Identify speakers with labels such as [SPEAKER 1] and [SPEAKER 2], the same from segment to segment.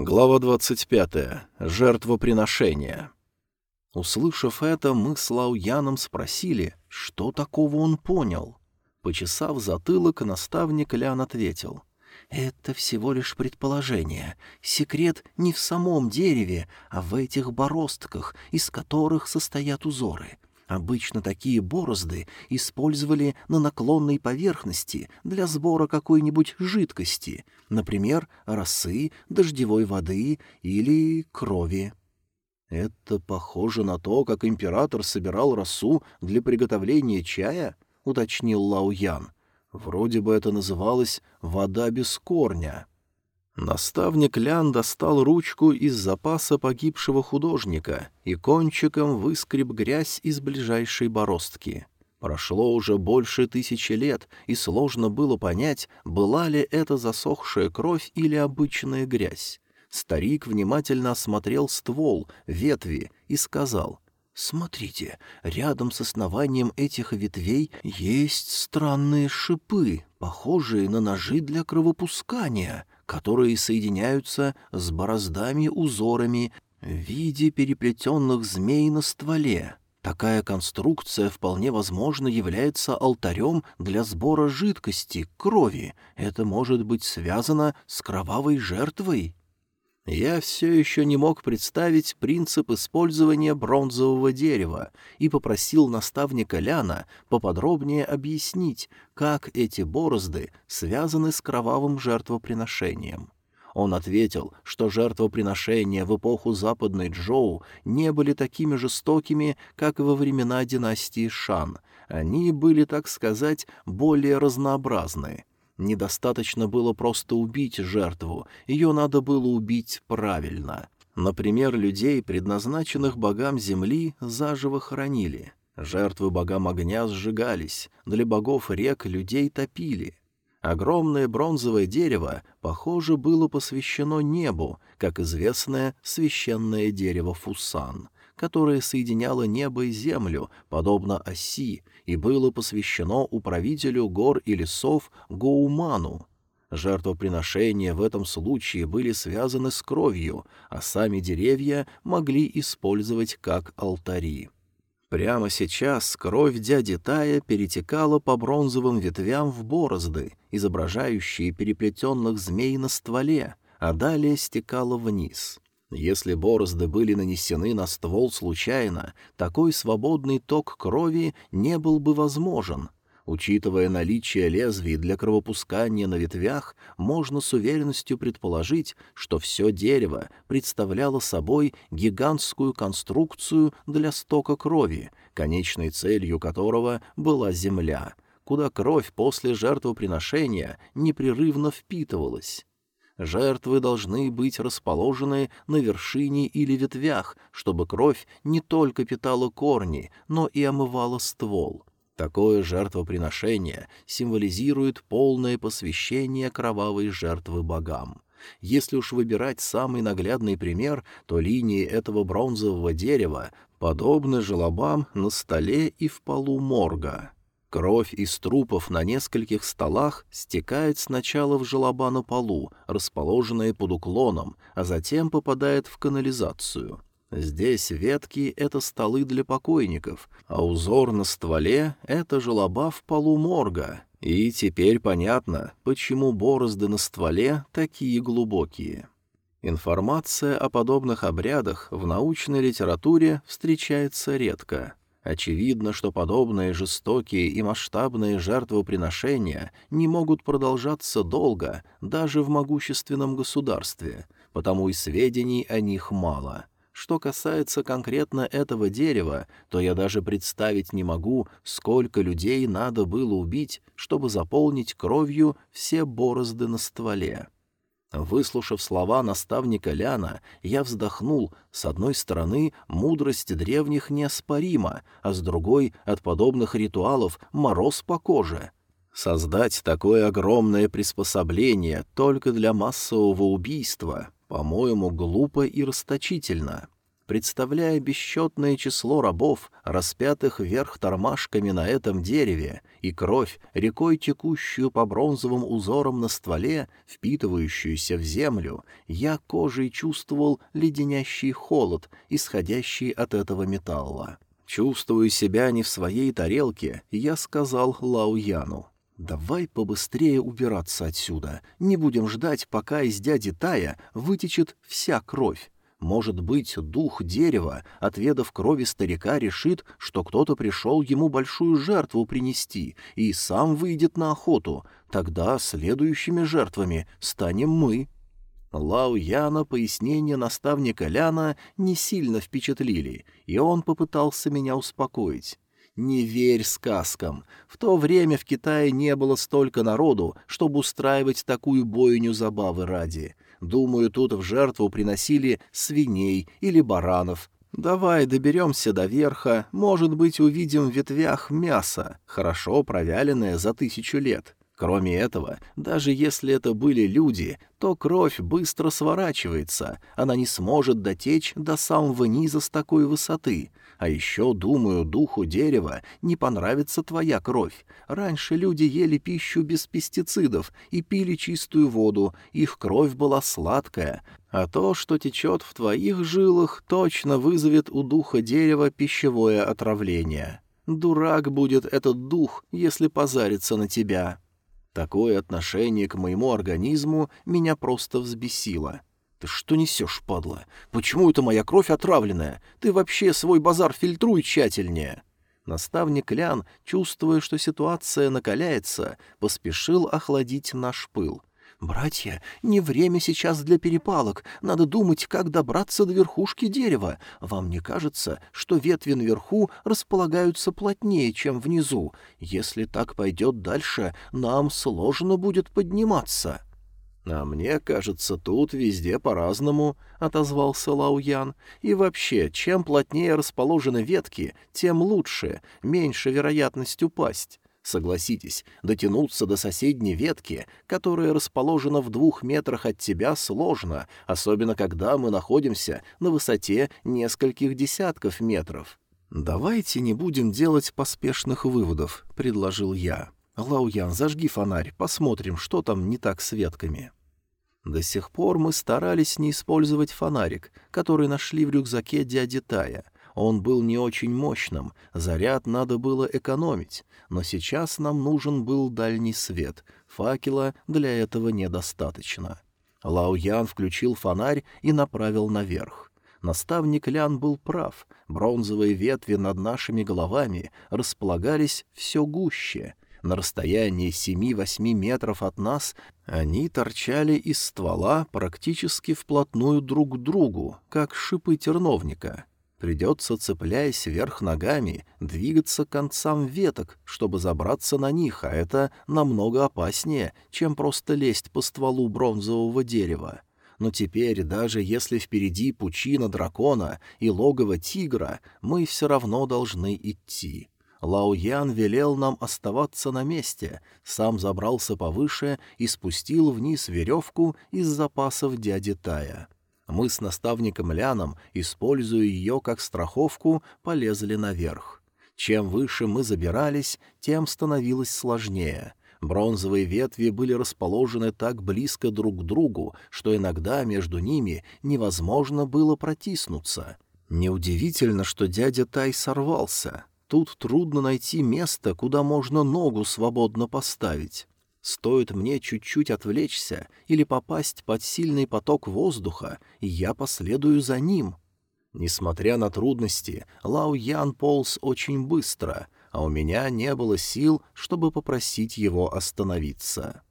[SPEAKER 1] Глава 25. Жертвоприношение. Услышав это, мы с Лауяном спросили, что такого он понял. Почесав затылок, наставник Лян ответил. «Это всего лишь предположение. Секрет не в самом дереве, а в этих бороздках, из которых состоят узоры. Обычно такие борозды использовали на наклонной поверхности для сбора какой-нибудь жидкости, например, росы, дождевой воды или крови. «Это похоже на то, как император собирал росу для приготовления чая?» — уточнил Лао Ян. «Вроде бы это называлось «вода без корня». Наставник Лян достал ручку из запаса погибшего художника и кончиком выскреб грязь из ближайшей бороздки. Прошло уже больше тысячи лет, и сложно было понять, была ли это засохшая кровь или обычная грязь. Старик внимательно осмотрел ствол, ветви и сказал — «Смотрите, рядом с основанием этих ветвей есть странные шипы, похожие на ножи для кровопускания которые соединяются с бороздами-узорами в виде переплетенных змей на стволе. Такая конструкция вполне возможно является алтарем для сбора жидкости, крови. Это может быть связано с кровавой жертвой. Я все еще не мог представить принцип использования бронзового дерева и попросил наставника Ляна поподробнее объяснить, как эти борозды связаны с кровавым жертвоприношением. Он ответил, что жертвоприношения в эпоху Западной Джоу не были такими жестокими, как во времена династии Шан. Они были, так сказать, более разнообразны. Недостаточно было просто убить жертву, ее надо было убить правильно. Например, людей, предназначенных богам земли, заживо хоронили. Жертвы богам огня сжигались, для богов рек людей топили. Огромное бронзовое дерево, похоже, было посвящено небу, как известное священное дерево Фусан, которое соединяло небо и землю, подобно оси, и было посвящено управителю гор и лесов Гоуману. Жертвоприношения в этом случае были связаны с кровью, а сами деревья могли использовать как алтари. Прямо сейчас кровь дяди Тая перетекала по бронзовым ветвям в борозды, изображающие переплетенных змей на стволе, а далее стекала вниз. Если борозды были нанесены на ствол случайно, такой свободный ток крови не был бы возможен. Учитывая наличие лезвий для кровопускания на ветвях, можно с уверенностью предположить, что все дерево представляло собой гигантскую конструкцию для стока крови, конечной целью которого была земля, куда кровь после жертвоприношения непрерывно впитывалась. Жертвы должны быть расположены на вершине или ветвях, чтобы кровь не только питала корни, но и омывала ствол. Такое жертвоприношение символизирует полное посвящение кровавой жертвы богам. Если уж выбирать самый наглядный пример, то линии этого бронзового дерева подобны желобам на столе и в полу морга. Кровь из трупов на нескольких столах стекает сначала в желоба на полу, расположенные под уклоном, а затем попадает в канализацию. Здесь ветки — это столы для покойников, а узор на стволе — это желоба в полу морга. И теперь понятно, почему борозды на стволе такие глубокие. Информация о подобных обрядах в научной литературе встречается редко — Очевидно, что подобные жестокие и масштабные жертвоприношения не могут продолжаться долго даже в могущественном государстве, потому и сведений о них мало. Что касается конкретно этого дерева, то я даже представить не могу, сколько людей надо было убить, чтобы заполнить кровью все борозды на стволе. Выслушав слова наставника Ляна, я вздохнул. С одной стороны, мудрость древних неоспорима, а с другой, от подобных ритуалов мороз по коже. Создать такое огромное приспособление только для массового убийства, по-моему, глупо и расточительно. Представляя бесчетное число рабов, распятых вверх тормашками на этом дереве, и кровь, рекой текущую по бронзовым узорам на стволе, впитывающуюся в землю, я кожей чувствовал леденящий холод, исходящий от этого металла. Чувствую себя не в своей тарелке, я сказал Лау Яну. «Давай побыстрее убираться отсюда. Не будем ждать, пока из дяди Тая вытечет вся кровь. Может быть, дух дерева, отведав крови старика, решит, что кто-то пришел ему большую жертву принести и сам выйдет на охоту. Тогда следующими жертвами станем мы». Лау Яна пояснения наставника Ляна не сильно впечатлили, и он попытался меня успокоить. Не верь сказкам. В то время в Китае не было столько народу, чтобы устраивать такую бойню забавы ради. Думаю, тут в жертву приносили свиней или баранов. Давай доберемся до верха, может быть, увидим в ветвях мясо, хорошо провяленное за тысячу лет. Кроме этого, даже если это были люди, то кровь быстро сворачивается, она не сможет дотечь до самого низа с такой высоты. А еще, думаю, духу дерева не понравится твоя кровь. Раньше люди ели пищу без пестицидов и пили чистую воду, их кровь была сладкая, а то, что течет в твоих жилах, точно вызовет у духа дерева пищевое отравление. Дурак будет этот дух, если позарится на тебя». Такое отношение к моему организму меня просто взбесило. «Ты что несешь, падла? Почему это моя кровь отравленная? Ты вообще свой базар фильтруй тщательнее!» Наставник Лян, чувствуя, что ситуация накаляется, поспешил охладить наш пыл. «Братья, не время сейчас для перепалок. Надо думать, как добраться до верхушки дерева. Вам не кажется, что ветви наверху располагаются плотнее, чем внизу? Если так пойдет дальше, нам сложно будет подниматься». «А мне кажется, тут везде по-разному», — отозвался Лауян. «И вообще, чем плотнее расположены ветки, тем лучше, меньше вероятность упасть. Согласитесь, дотянуться до соседней ветки, которая расположена в двух метрах от тебя, сложно, особенно когда мы находимся на высоте нескольких десятков метров. «Давайте не будем делать поспешных выводов», — предложил я. «Лауян, зажги фонарь, посмотрим, что там не так с ветками». До сих пор мы старались не использовать фонарик, который нашли в рюкзаке дяди Тая — он был не очень мощным, заряд надо было экономить, но сейчас нам нужен был дальний свет, факела для этого недостаточно. Лао Ян включил фонарь и направил наверх. Наставник Лян был прав, бронзовые ветви над нашими головами располагались все гуще. На расстоянии семи-восьми метров от нас они торчали из ствола практически вплотную друг к другу, как шипы терновника. Придется, цепляясь вверх ногами, двигаться к концам веток, чтобы забраться на них, а это намного опаснее, чем просто лезть по стволу бронзового дерева. Но теперь, даже если впереди пучина дракона и логово тигра, мы все равно должны идти. Лао Ян велел нам оставаться на месте, сам забрался повыше и спустил вниз веревку из запасов дяди Тая. Мы с наставником Ляном, используя ее как страховку, полезли наверх. Чем выше мы забирались, тем становилось сложнее. Бронзовые ветви были расположены так близко друг к другу, что иногда между ними невозможно было протиснуться. Неудивительно, что дядя Тай сорвался. Тут трудно найти место, куда можно ногу свободно поставить. Стоит мне чуть-чуть отвлечься или попасть под сильный поток воздуха, и я последую за ним. Несмотря на трудности, Лао Ян полз очень быстро, а у меня не было сил, чтобы попросить его остановиться.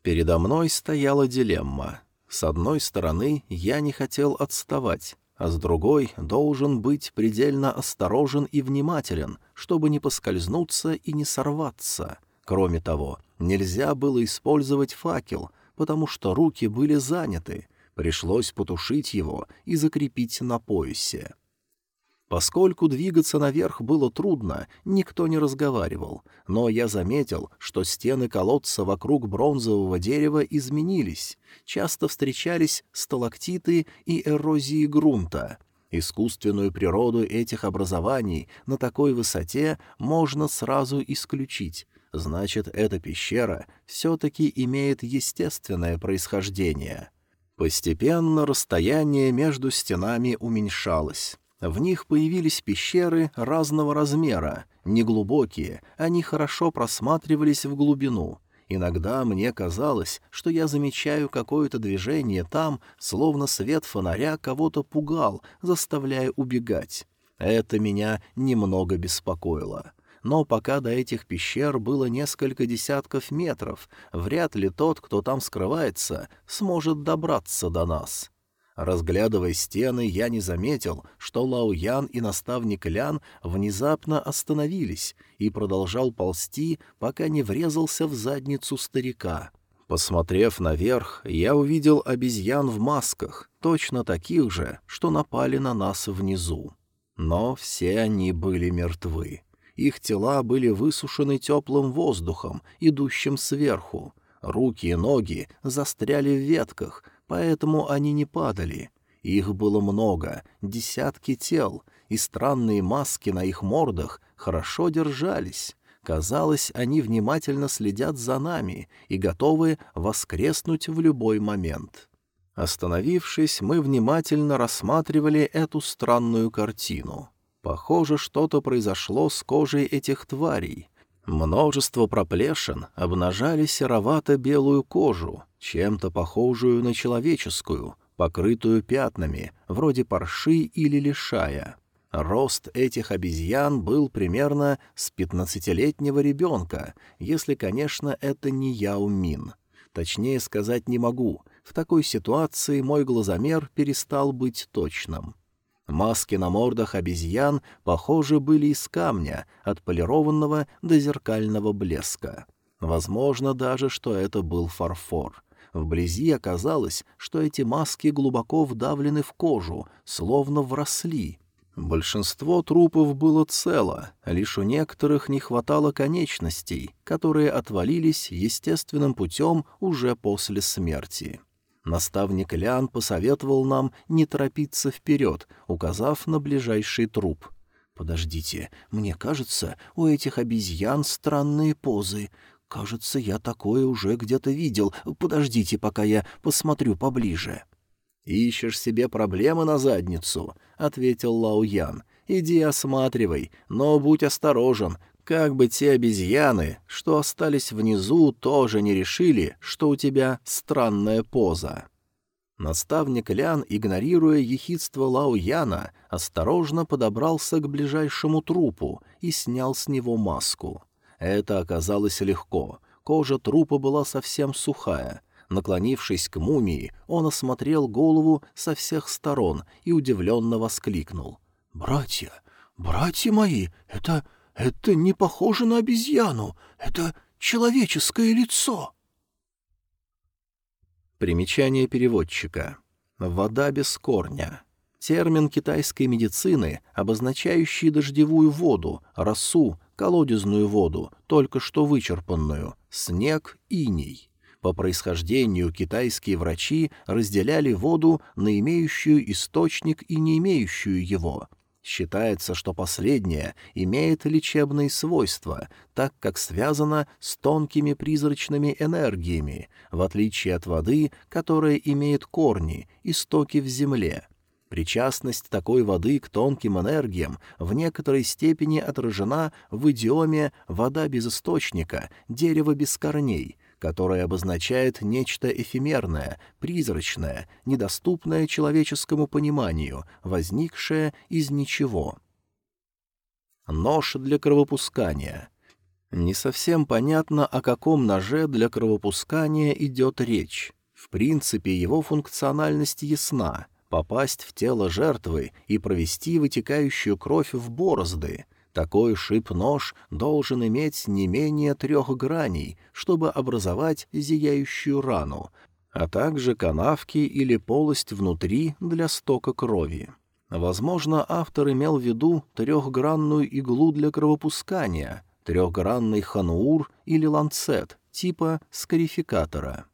[SPEAKER 1] Передо мной стояла дилемма. С одной стороны, я не хотел отставать, а с другой должен быть предельно осторожен и внимателен, чтобы не поскользнуться и не сорваться. Кроме того, Нельзя было использовать факел, потому что руки были заняты. Пришлось потушить его и закрепить на поясе. Поскольку двигаться наверх было трудно, никто не разговаривал, но я заметил, что стены колодца вокруг бронзового дерева изменились. Часто встречались сталактиты и эрозии грунта. Искусственную природу этих образований на такой высоте можно сразу исключить. Значит, эта пещера все-таки имеет естественное происхождение. Постепенно расстояние между стенами уменьшалось. В них появились пещеры разного размера, неглубокие, они хорошо просматривались в глубину. Иногда мне казалось, что я замечаю какое-то движение там, словно свет фонаря кого-то пугал, заставляя убегать. Это меня немного беспокоило. Но пока до этих пещер было несколько десятков метров, вряд ли тот, кто там скрывается, сможет добраться до нас. Разглядывая стены, я не заметил, что Лао Ян и наставник Лян внезапно остановились и продолжал ползти, пока не врезался в задницу старика. Посмотрев наверх, я увидел обезьян в масках, точно таких же, что напали на нас внизу. Но все они были мертвы. Их тела были высушены теплым воздухом, идущим сверху. Руки и ноги застряли в ветках — поэтому они не падали. Их было много, десятки тел, и странные маски на их мордах хорошо держались. Казалось, они внимательно следят за нами и готовы воскреснуть в любой момент. Остановившись, мы внимательно рассматривали эту странную картину. Похоже, что-то произошло с кожей этих тварей. Множество проплешин обнажали серовато-белую кожу, чем-то похожую на человеческую, покрытую пятнами, вроде парши или лишая. Рост этих обезьян был примерно с пятнадцатилетнего ребенка, если, конечно, это не Яумин. Точнее сказать не могу, в такой ситуации мой глазомер перестал быть точным. Маски на мордах обезьян, похоже, были из камня, отполированного до зеркального блеска. Возможно даже, что это был фарфор. Вблизи оказалось, что эти маски глубоко вдавлены в кожу, словно вросли. Большинство трупов было цело, лишь у некоторых не хватало конечностей, которые отвалились естественным путем уже после смерти. Наставник Лян посоветовал нам не торопиться вперед, указав на ближайший труп. «Подождите, мне кажется, у этих обезьян странные позы. Кажется, я такое уже где-то видел. Подождите, пока я посмотрю поближе». «Ищешь себе проблемы на задницу», — ответил Лао Ян. «Иди осматривай, но будь осторожен, как бы те обезьяны, что остались внизу, тоже не решили, что у тебя странная поза. Наставник Лян, игнорируя ехидство Лао Яна, осторожно подобрался к ближайшему трупу и снял с него маску. Это оказалось легко. Кожа трупа была совсем сухая. Наклонившись к мумии, он осмотрел голову со всех сторон и удивленно воскликнул. «Братья, братья мои, это это не похоже на обезьяну, это человеческое лицо. Примечание переводчика. Вода без корня. Термин китайской медицины, обозначающий дождевую воду, росу, колодезную воду, только что вычерпанную, снег, иней. По происхождению китайские врачи разделяли воду на имеющую источник и не имеющую его. Считается, что последнее имеет лечебные свойства, так как связано с тонкими призрачными энергиями, в отличие от воды, которая имеет корни, истоки в земле. Причастность такой воды к тонким энергиям в некоторой степени отражена в идиоме «вода без источника», «дерево без корней», которое обозначает нечто эфемерное, призрачное, недоступное человеческому пониманию, возникшее из ничего. Нож для кровопускания. Не совсем понятно, о каком ноже для кровопускания идет речь. В принципе, его функциональность ясна — попасть в тело жертвы и провести вытекающую кровь в борозды — такой шип-нож должен иметь не менее трех граней, чтобы образовать зияющую рану, а также канавки или полость внутри для стока крови. Возможно, автор имел в виду трехгранную иглу для кровопускания, трехгранный хануур или ланцет, типа скарификатора.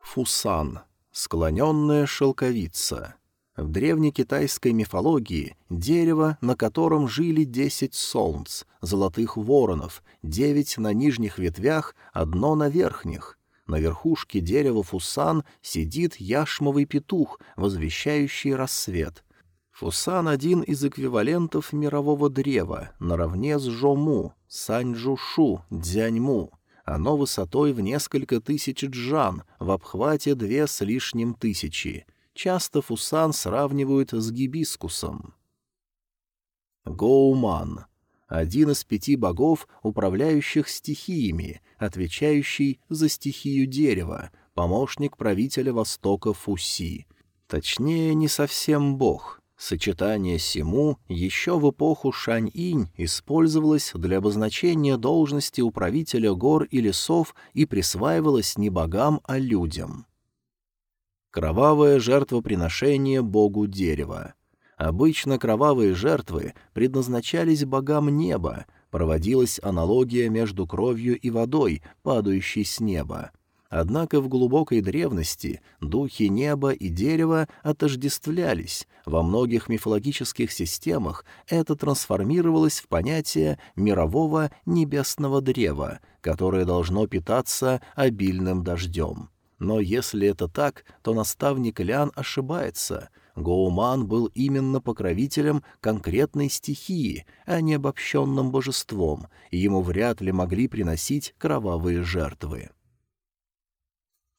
[SPEAKER 1] Фусан. Склоненная шелковица. В древнекитайской мифологии дерево, на котором жили десять солнц, золотых воронов, девять на нижних ветвях, одно на верхних. На верхушке дерева фусан сидит яшмовый петух, возвещающий рассвет. Фусан — один из эквивалентов мирового древа, наравне с Жому, Саньжушу, Дзяньму. Оно высотой в несколько тысяч джан, в обхвате две с лишним тысячи — Часто фусан сравнивают с гибискусом. Гоуман — один из пяти богов, управляющих стихиями, отвечающий за стихию дерева, помощник правителя Востока Фуси. Точнее, не совсем бог. Сочетание Симу еще в эпоху Шань-Инь использовалось для обозначения должности управителя гор и лесов и присваивалось не богам, а людям. Кровавое жертвоприношение богу дерева. Обычно кровавые жертвы предназначались богам неба, проводилась аналогия между кровью и водой, падающей с неба. Однако в глубокой древности духи неба и дерева отождествлялись, во многих мифологических системах это трансформировалось в понятие мирового небесного древа, которое должно питаться обильным дождем. Но если это так, то наставник Лян ошибается. Гоуман был именно покровителем конкретной стихии, а не обобщенным божеством, и ему вряд ли могли приносить кровавые жертвы.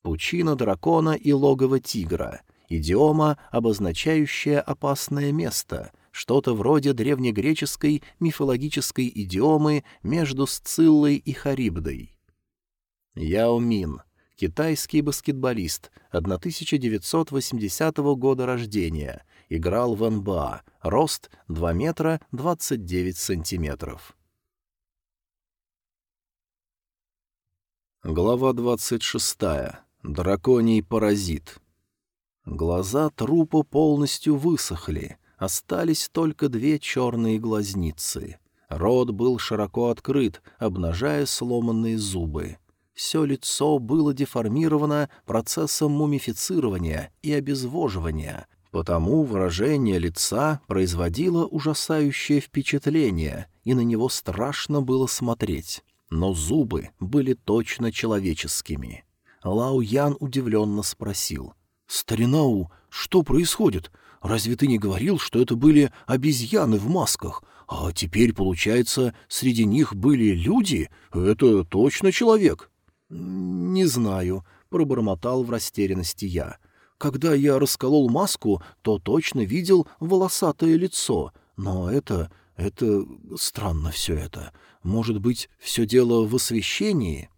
[SPEAKER 1] Пучина дракона и логово тигра — идиома, обозначающая опасное место, что-то вроде древнегреческой мифологической идиомы между Сциллой и Харибдой. Яо Мин — китайский баскетболист 1980 года рождения, играл в НБА, рост 2 метра 29 сантиметров. Глава 26. Драконий паразит. Глаза трупа полностью высохли, остались только две черные глазницы. Рот был широко открыт, обнажая сломанные зубы. Все лицо было деформировано процессом мумифицирования и обезвоживания, потому выражение лица производило ужасающее впечатление, и на него страшно было смотреть. Но зубы были точно человеческими. Лао Ян удивленно спросил. «Старинау, что происходит? Разве ты не говорил, что это были обезьяны в масках? А теперь, получается, среди них были люди? Это точно человек?» «Не знаю», — пробормотал в растерянности я. «Когда я расколол маску, то точно видел волосатое лицо, но это... это... странно все это. Может быть, все дело в освещении?»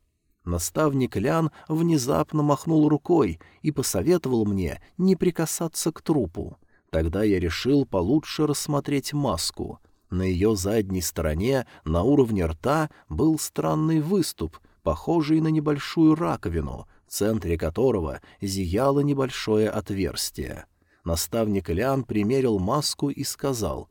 [SPEAKER 1] Наставник Лян внезапно махнул рукой и посоветовал мне не прикасаться к трупу. Тогда я решил получше рассмотреть маску. На ее задней стороне, на уровне рта, был странный выступ — похожий на небольшую раковину, в центре которого зияло небольшое отверстие. Наставник Лян примерил маску и сказал,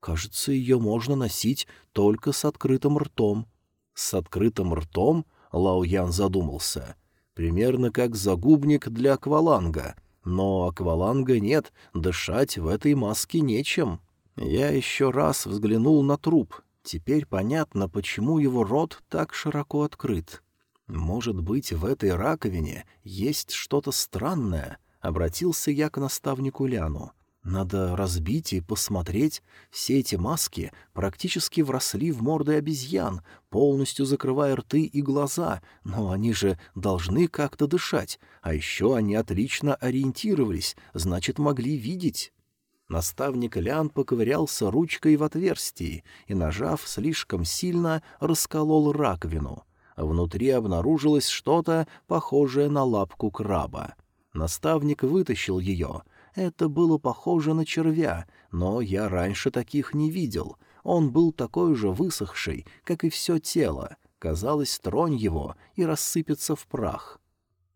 [SPEAKER 1] «Кажется, ее можно носить только с открытым ртом». «С открытым ртом?» — Лао Ян задумался. «Примерно как загубник для акваланга. Но акваланга нет, дышать в этой маске нечем». Я еще раз взглянул на труп Теперь понятно, почему его рот так широко открыт. Может быть, в этой раковине есть что-то странное, обратился я к наставнику Ляну. Надо разбить и посмотреть. Все эти маски практически вросли в морды обезьян, полностью закрывая рты и глаза, но они же должны как-то дышать, а еще они отлично ориентировались, значит, могли видеть. Наставник Лян поковырялся ручкой в отверстии и, нажав слишком сильно, расколол раковину. Внутри обнаружилось что-то, похожее на лапку краба. Наставник вытащил ее. Это было похоже на червя, но я раньше таких не видел. Он был такой же высохший, как и все тело. Казалось, тронь его и рассыпется в прах.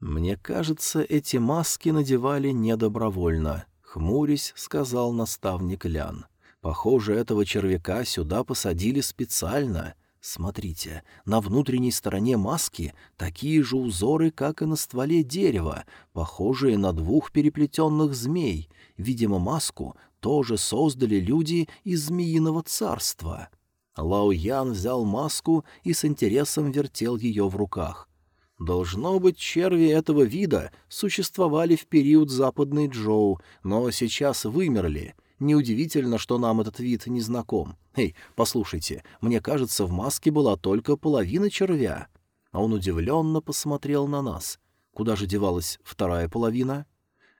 [SPEAKER 1] Мне кажется, эти маски надевали недобровольно. Хмурясь, сказал наставник Лян. «Похоже, этого червяка сюда посадили специально. Смотрите, на внутренней стороне маски такие же узоры, как и на стволе дерева, похожие на двух переплетенных змей. Видимо, маску тоже создали люди из Змеиного царства. Лао Ян взял маску и с интересом вертел ее в руках. Должно быть, черви этого вида существовали в период Западной Джоу, но сейчас вымерли — Неудивительно, что нам этот вид не знаком. Эй, послушайте, мне кажется, в маске была только половина червя. А он удивленно посмотрел на нас. Куда же девалась вторая половина?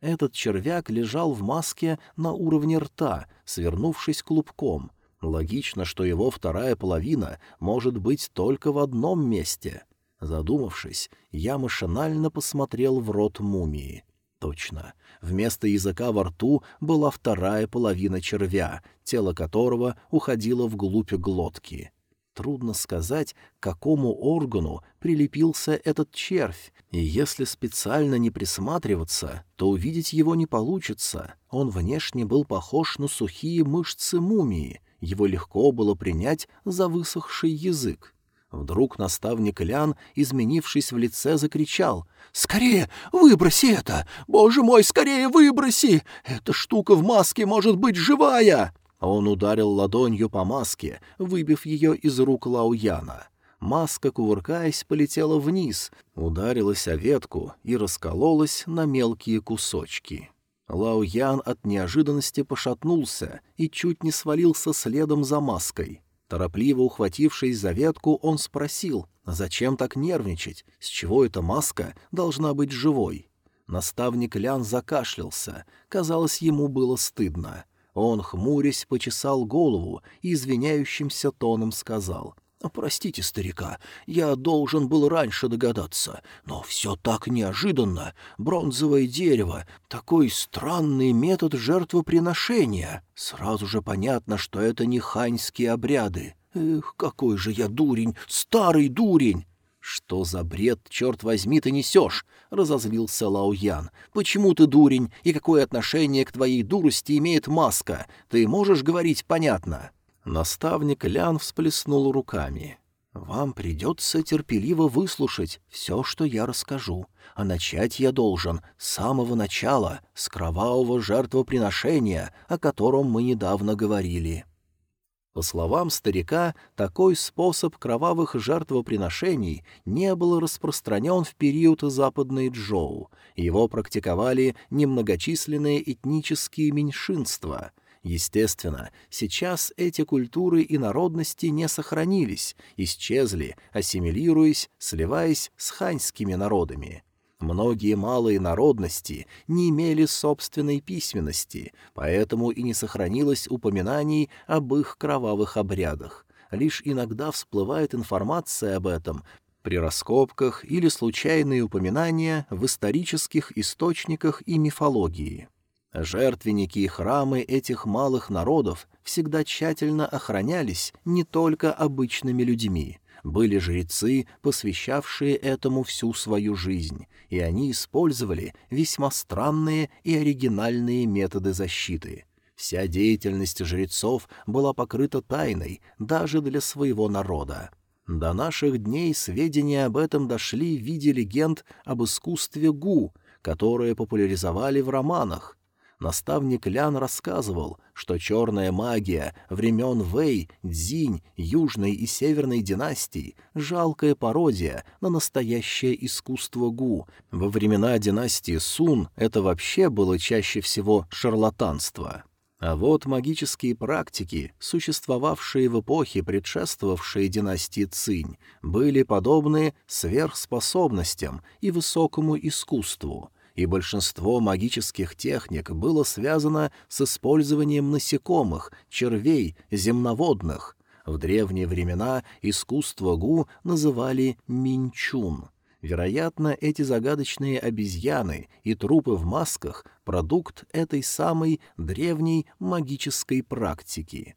[SPEAKER 1] Этот червяк лежал в маске на уровне рта, свернувшись клубком. Логично, что его вторая половина может быть только в одном месте. Задумавшись, я машинально посмотрел в рот мумии. Точно. Вместо языка во рту была вторая половина червя, тело которого уходило вглубь глотки. Трудно сказать, к какому органу прилепился этот червь, и если специально не присматриваться, то увидеть его не получится. Он внешне был похож на сухие мышцы мумии, его легко было принять за высохший язык. Вдруг наставник Лян, изменившись в лице, закричал. «Скорее, выброси это! Боже мой, скорее выброси! Эта штука в маске может быть живая!» Он ударил ладонью по маске, выбив ее из рук Лауяна. Маска, кувыркаясь, полетела вниз, ударилась о ветку и раскололась на мелкие кусочки. Лао Ян от неожиданности пошатнулся и чуть не свалился следом за маской. Торопливо ухватившись за ветку, он спросил, зачем так нервничать, с чего эта маска должна быть живой? Наставник Лян закашлялся, казалось, ему было стыдно. Он, хмурясь, почесал голову и извиняющимся тоном сказал — «Простите, старика, я должен был раньше догадаться, но все так неожиданно. Бронзовое дерево, такой странный метод жертвоприношения. Сразу же понятно, что это не ханьские обряды. Эх, какой же я дурень, старый дурень!» «Что за бред, черт возьми, ты несешь?» — разозлился Лао Ян. «Почему ты дурень, и какое отношение к твоей дурости имеет маска? Ты можешь говорить понятно?» Наставник Лян всплеснул руками. «Вам придется терпеливо выслушать все, что я расскажу, а начать я должен с самого начала, с кровавого жертвоприношения, о котором мы недавно говорили». По словам старика, такой способ кровавых жертвоприношений не был распространен в период Западной Джоу. Его практиковали немногочисленные этнические меньшинства — Естественно, сейчас эти культуры и народности не сохранились, исчезли, ассимилируясь, сливаясь с ханьскими народами. Многие малые народности не имели собственной письменности, поэтому и не сохранилось упоминаний об их кровавых обрядах. Лишь иногда всплывает информация об этом при раскопках или случайные упоминания в исторических источниках и мифологии. Жертвенники и храмы этих малых народов всегда тщательно охранялись не только обычными людьми. Были жрецы, посвящавшие этому всю свою жизнь, и они использовали весьма странные и оригинальные методы защиты. Вся деятельность жрецов была покрыта тайной даже для своего народа. До наших дней сведения об этом дошли в виде легенд об искусстве гу, которые популяризовали в романах, наставник Лян рассказывал, что черная магия времен Вэй, Дзинь, Южной и Северной династий — жалкая пародия на настоящее искусство Гу. Во времена династии Сун это вообще было чаще всего шарлатанство. А вот магические практики, существовавшие в эпохе, предшествовавшей династии Цинь, были подобны сверхспособностям и высокому искусству — и большинство магических техник было связано с использованием насекомых, червей, земноводных. В древние времена искусство Гу называли минчун. Вероятно, эти загадочные обезьяны и трупы в масках — продукт этой самой древней магической практики.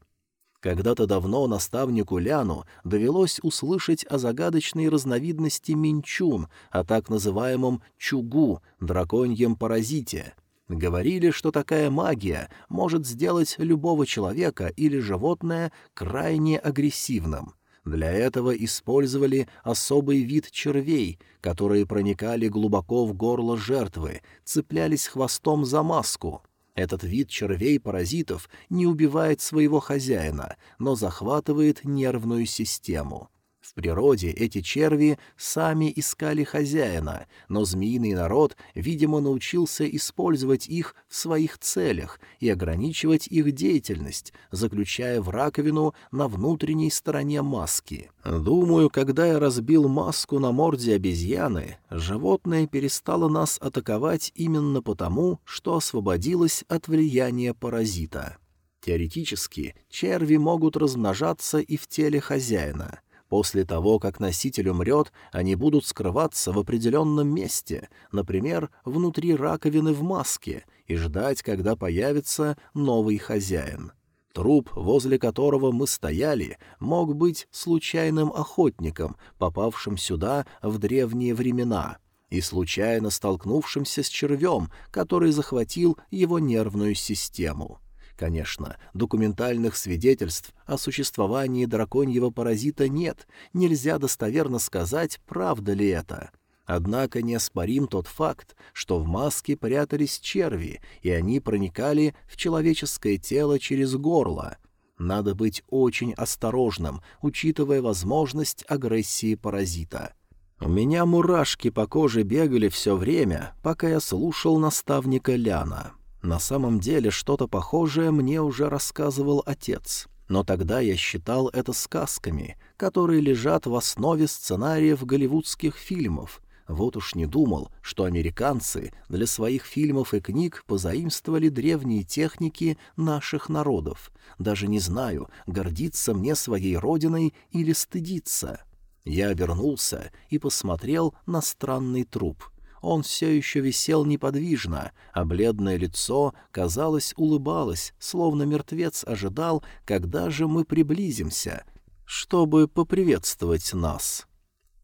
[SPEAKER 1] Когда-то давно наставнику Ляну довелось услышать о загадочной разновидности минчун, о так называемом чугу, драконьем паразите. Говорили, что такая магия может сделать любого человека или животное крайне агрессивным. Для этого использовали особый вид червей, которые проникали глубоко в горло жертвы, цеплялись хвостом за маску. Этот вид червей-паразитов не убивает своего хозяина, но захватывает нервную систему. В природе эти черви сами искали хозяина, но змеиный народ, видимо, научился использовать их в своих целях и ограничивать их деятельность, заключая в раковину на внутренней стороне маски. Думаю, когда я разбил маску на морде обезьяны, животное перестало нас атаковать именно потому, что освободилось от влияния паразита. Теоретически, черви могут размножаться и в теле хозяина — После того, как носитель умрет, они будут скрываться в определенном месте, например, внутри раковины в маске, и ждать, когда появится новый хозяин. Труп, возле которого мы стояли, мог быть случайным охотником, попавшим сюда в древние времена, и случайно столкнувшимся с червем, который захватил его нервную систему. Конечно, документальных свидетельств о существовании драконьего паразита нет, нельзя достоверно сказать, правда ли это. Однако неоспорим тот факт, что в маске прятались черви, и они проникали в человеческое тело через горло. Надо быть очень осторожным, учитывая возможность агрессии паразита. У меня мурашки по коже бегали все время, пока я слушал наставника Ляна. На самом деле что-то похожее мне уже рассказывал отец, но тогда я считал это сказками, которые лежат в основе сценариев голливудских фильмов. Вот уж не думал, что американцы для своих фильмов и книг позаимствовали древние техники наших народов. Даже не знаю, гордиться мне своей родиной или стыдиться. Я обернулся и посмотрел на странный труп — он все еще висел неподвижно, а бледное лицо, казалось, улыбалось, словно мертвец ожидал, когда же мы приблизимся, чтобы поприветствовать нас.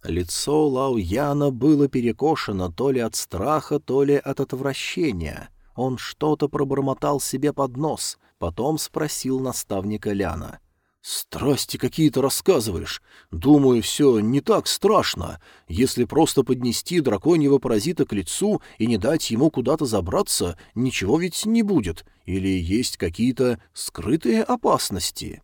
[SPEAKER 1] Лицо Лао Яна было перекошено то ли от страха, то ли от отвращения. Он что-то пробормотал себе под нос, потом спросил наставника Ляна. «Страсти какие-то рассказываешь. Думаю, все не так страшно. Если просто поднести драконьего паразита к лицу и не дать ему куда-то забраться, ничего ведь не будет. Или есть какие-то скрытые опасности?»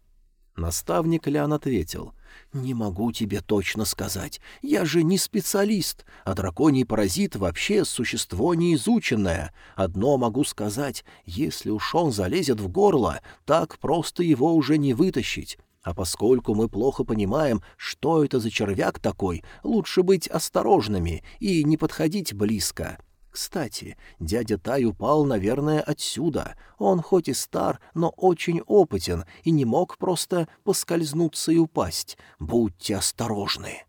[SPEAKER 1] Наставник Лян ответил. «Не могу тебе точно сказать. Я же не специалист, а драконий паразит вообще существо неизученное. Одно могу сказать, если уж он залезет в горло, так просто его уже не вытащить. А поскольку мы плохо понимаем, что это за червяк такой, лучше быть осторожными и не подходить близко. Кстати, дядя Тай упал, наверное, отсюда. Он хоть и стар, но очень опытен и не мог просто поскользнуться и упасть. Будьте осторожны.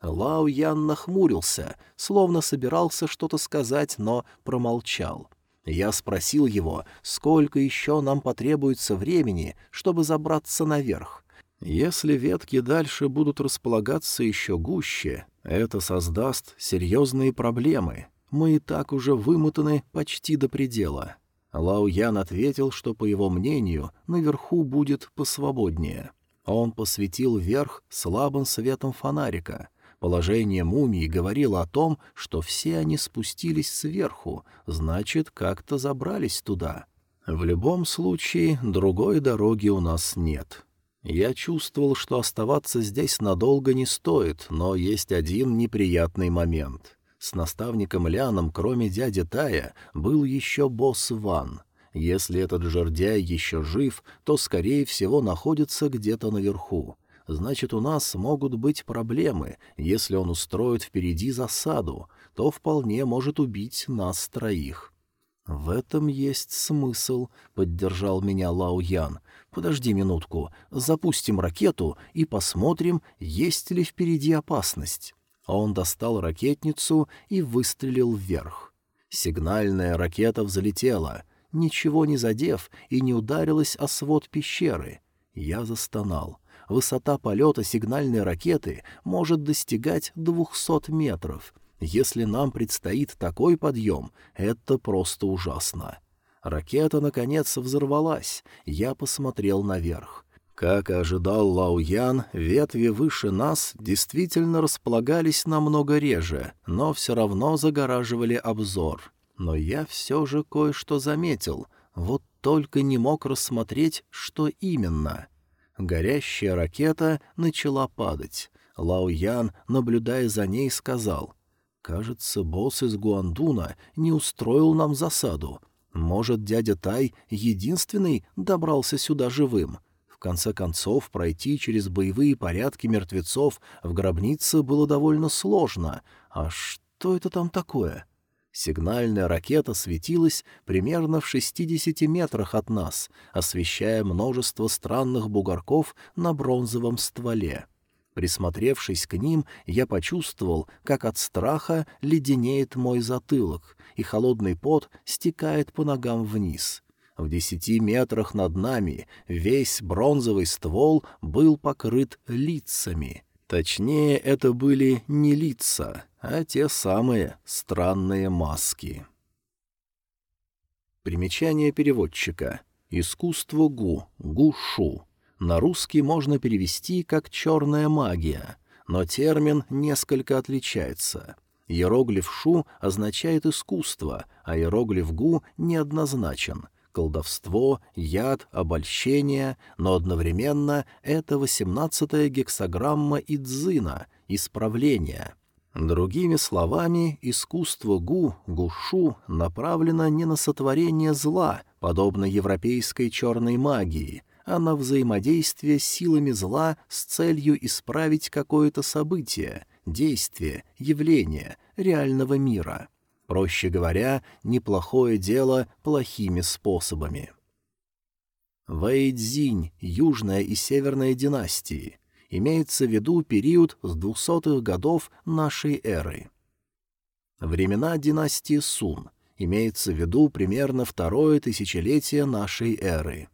[SPEAKER 1] Лао Ян нахмурился, словно собирался что-то сказать, но промолчал. Я спросил его, сколько еще нам потребуется времени, чтобы забраться наверх. Если ветки дальше будут располагаться еще гуще, это создаст серьезные проблемы, мы и так уже вымотаны почти до предела. Лао Ян ответил, что, по его мнению, наверху будет посвободнее. Он посветил вверх слабым светом фонарика. Положение мумии говорило о том, что все они спустились сверху, значит, как-то забрались туда. В любом случае, другой дороги у нас нет. Я чувствовал, что оставаться здесь надолго не стоит, но есть один неприятный момент. С наставником Ляном, кроме дяди Тая, был еще босс Ван. Если этот жердяй еще жив, то, скорее всего, находится где-то наверху. Значит, у нас могут быть проблемы. Если он устроит впереди засаду, то вполне может убить нас троих. «В этом есть смысл», — поддержал меня Лао Ян. «Подожди минутку, запустим ракету и посмотрим, есть ли впереди опасность». Он достал ракетницу и выстрелил вверх. Сигнальная ракета взлетела, ничего не задев и не ударилась о свод пещеры. Я застонал. Высота полета сигнальной ракеты может достигать двухсот метров. Если нам предстоит такой подъем, это просто ужасно. Ракета, наконец, взорвалась. Я посмотрел наверх. Как и ожидал Лао Ян, ветви выше нас действительно располагались намного реже, но все равно загораживали обзор. Но я все же кое-что заметил, вот только не мог рассмотреть, что именно. Горящая ракета начала падать. Лао Ян, наблюдая за ней, сказал, «Кажется, босс из Гуандуна не устроил нам засаду. Может, дядя Тай единственный добрался сюда живым?» Конце концов, пройти через боевые порядки мертвецов в гробнице было довольно сложно. А что это там такое? Сигнальная ракета светилась примерно в 60 метрах от нас, освещая множество странных бугорков на бронзовом стволе. Присмотревшись к ним, я почувствовал, как от страха леденеет мой затылок, и холодный пот стекает по ногам вниз. В десяти метрах над нами весь бронзовый ствол был покрыт лицами. Точнее, это были не лица, а те самые странные маски. Примечание переводчика. Искусство Гу, Гушу. На русский можно перевести как «черная магия», но термин несколько отличается. Иероглиф «шу» означает «искусство», а иероглиф «гу» неоднозначен — колдовство, яд, обольщение, но одновременно это восемнадцатая гексограмма Идзына, исправление. Другими словами, искусство Гу, Гушу, направлено не на сотворение зла, подобно европейской черной магии, а на взаимодействие с силами зла с целью исправить какое-то событие, действие, явление реального мира — Проще говоря, неплохое дело плохими способами. Вэйдзинь, южная и северная династии. Имеется в виду период с двухсотых годов нашей эры. Времена династии Сун. Имеется в виду примерно второе тысячелетие нашей эры.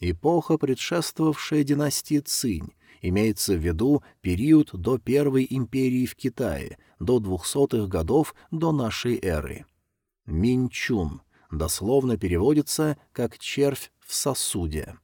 [SPEAKER 1] Эпоха, предшествовавшая династии Цинь, имеется в виду период до Первой империи в Китае, до двухсотых годов до нашей эры. Минчун дословно переводится как «червь в сосуде».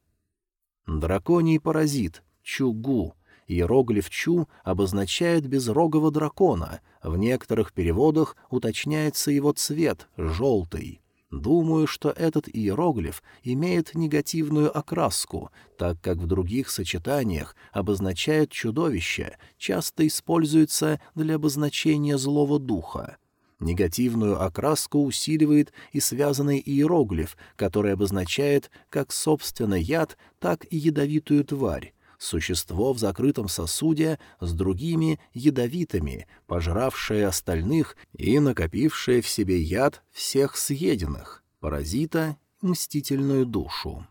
[SPEAKER 1] Драконий паразит, чугу, иероглиф «чу» обозначает безрогого дракона, в некоторых переводах уточняется его цвет — желтый. Думаю, что этот иероглиф имеет негативную окраску, так как в других сочетаниях обозначает чудовище, часто используется для обозначения злого духа. Негативную окраску усиливает и связанный иероглиф, который обозначает как собственно яд, так и ядовитую тварь существо в закрытом сосуде с другими ядовитыми, пожравшее остальных и накопившее в себе яд всех съеденных, паразита, мстительную душу.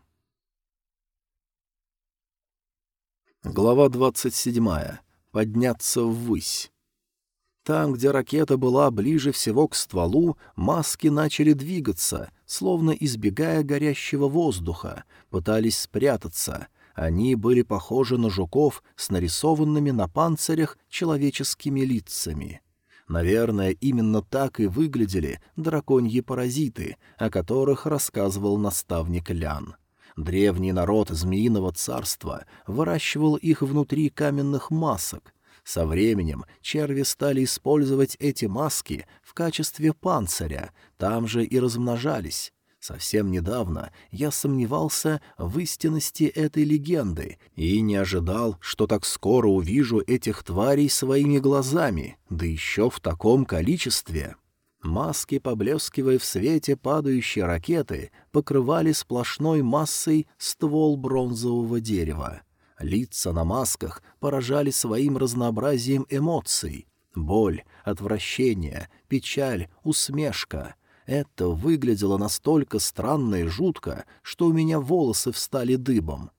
[SPEAKER 1] Глава двадцать седьмая. Подняться ввысь. Там, где ракета была ближе всего к стволу, маски начали двигаться, словно избегая горящего воздуха, пытались спрятаться, они были похожи на жуков с нарисованными на панцирях человеческими лицами. Наверное, именно так и выглядели драконьи паразиты, о которых рассказывал наставник Лян. Древний народ Змеиного царства выращивал их внутри каменных масок. Со временем черви стали использовать эти маски в качестве панциря, там же и размножались. Совсем недавно я сомневался в истинности этой легенды и не ожидал, что так скоро увижу этих тварей своими глазами, да еще в таком количестве. Маски, поблескивая в свете падающей ракеты, покрывали сплошной массой ствол бронзового дерева. Лица на масках поражали своим разнообразием эмоций — боль, отвращение, печаль, усмешка — это выглядело настолько странно и жутко, что у меня волосы встали дыбом.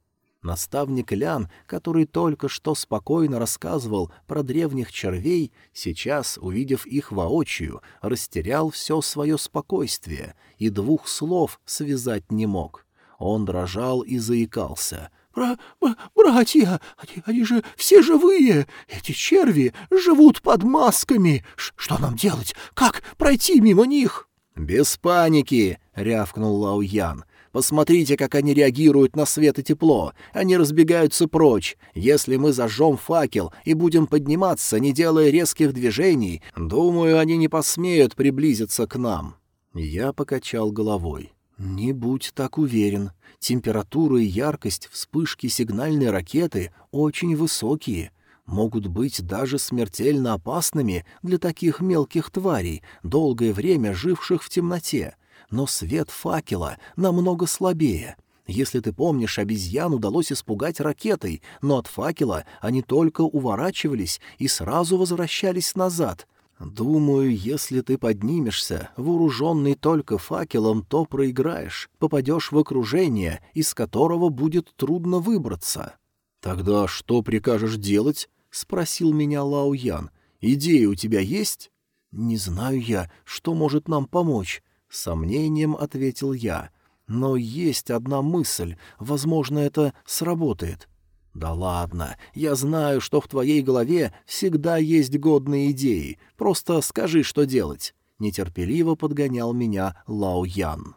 [SPEAKER 1] Наставник Лян, который только что спокойно рассказывал про древних червей, сейчас, увидев их воочию, растерял все свое спокойствие и двух слов связать не мог. Он дрожал и заикался. «Бра... братья, они, они же все живые! Эти черви живут под масками! Ш что нам делать? Как пройти мимо них?»
[SPEAKER 2] «Без паники!» — рявкнул Лао Ян.
[SPEAKER 1] Посмотрите, как они реагируют на свет и тепло. Они разбегаются прочь. Если мы зажжем факел и будем подниматься, не делая резких движений, думаю, они не посмеют приблизиться к нам». Я покачал головой. «Не будь так уверен. Температура и яркость вспышки сигнальной ракеты очень высокие, могут быть даже смертельно опасными для таких мелких тварей, долгое время живших в темноте. Но свет факела намного слабее. Если ты помнишь, обезьян удалось испугать ракетой, но от факела они только уворачивались и сразу возвращались назад. Думаю, если ты поднимешься, вооруженный только факелом, то проиграешь, попадешь в окружение, из которого будет трудно выбраться. Тогда что прикажешь делать? — спросил меня Лао Ян. «Идеи у тебя есть?» «Не знаю я, что может нам помочь», — сомнением ответил я. «Но есть одна мысль. Возможно, это сработает». «Да ладно, я знаю, что в твоей голове всегда есть годные идеи. Просто скажи, что делать». Нетерпеливо подгонял меня Лао Ян.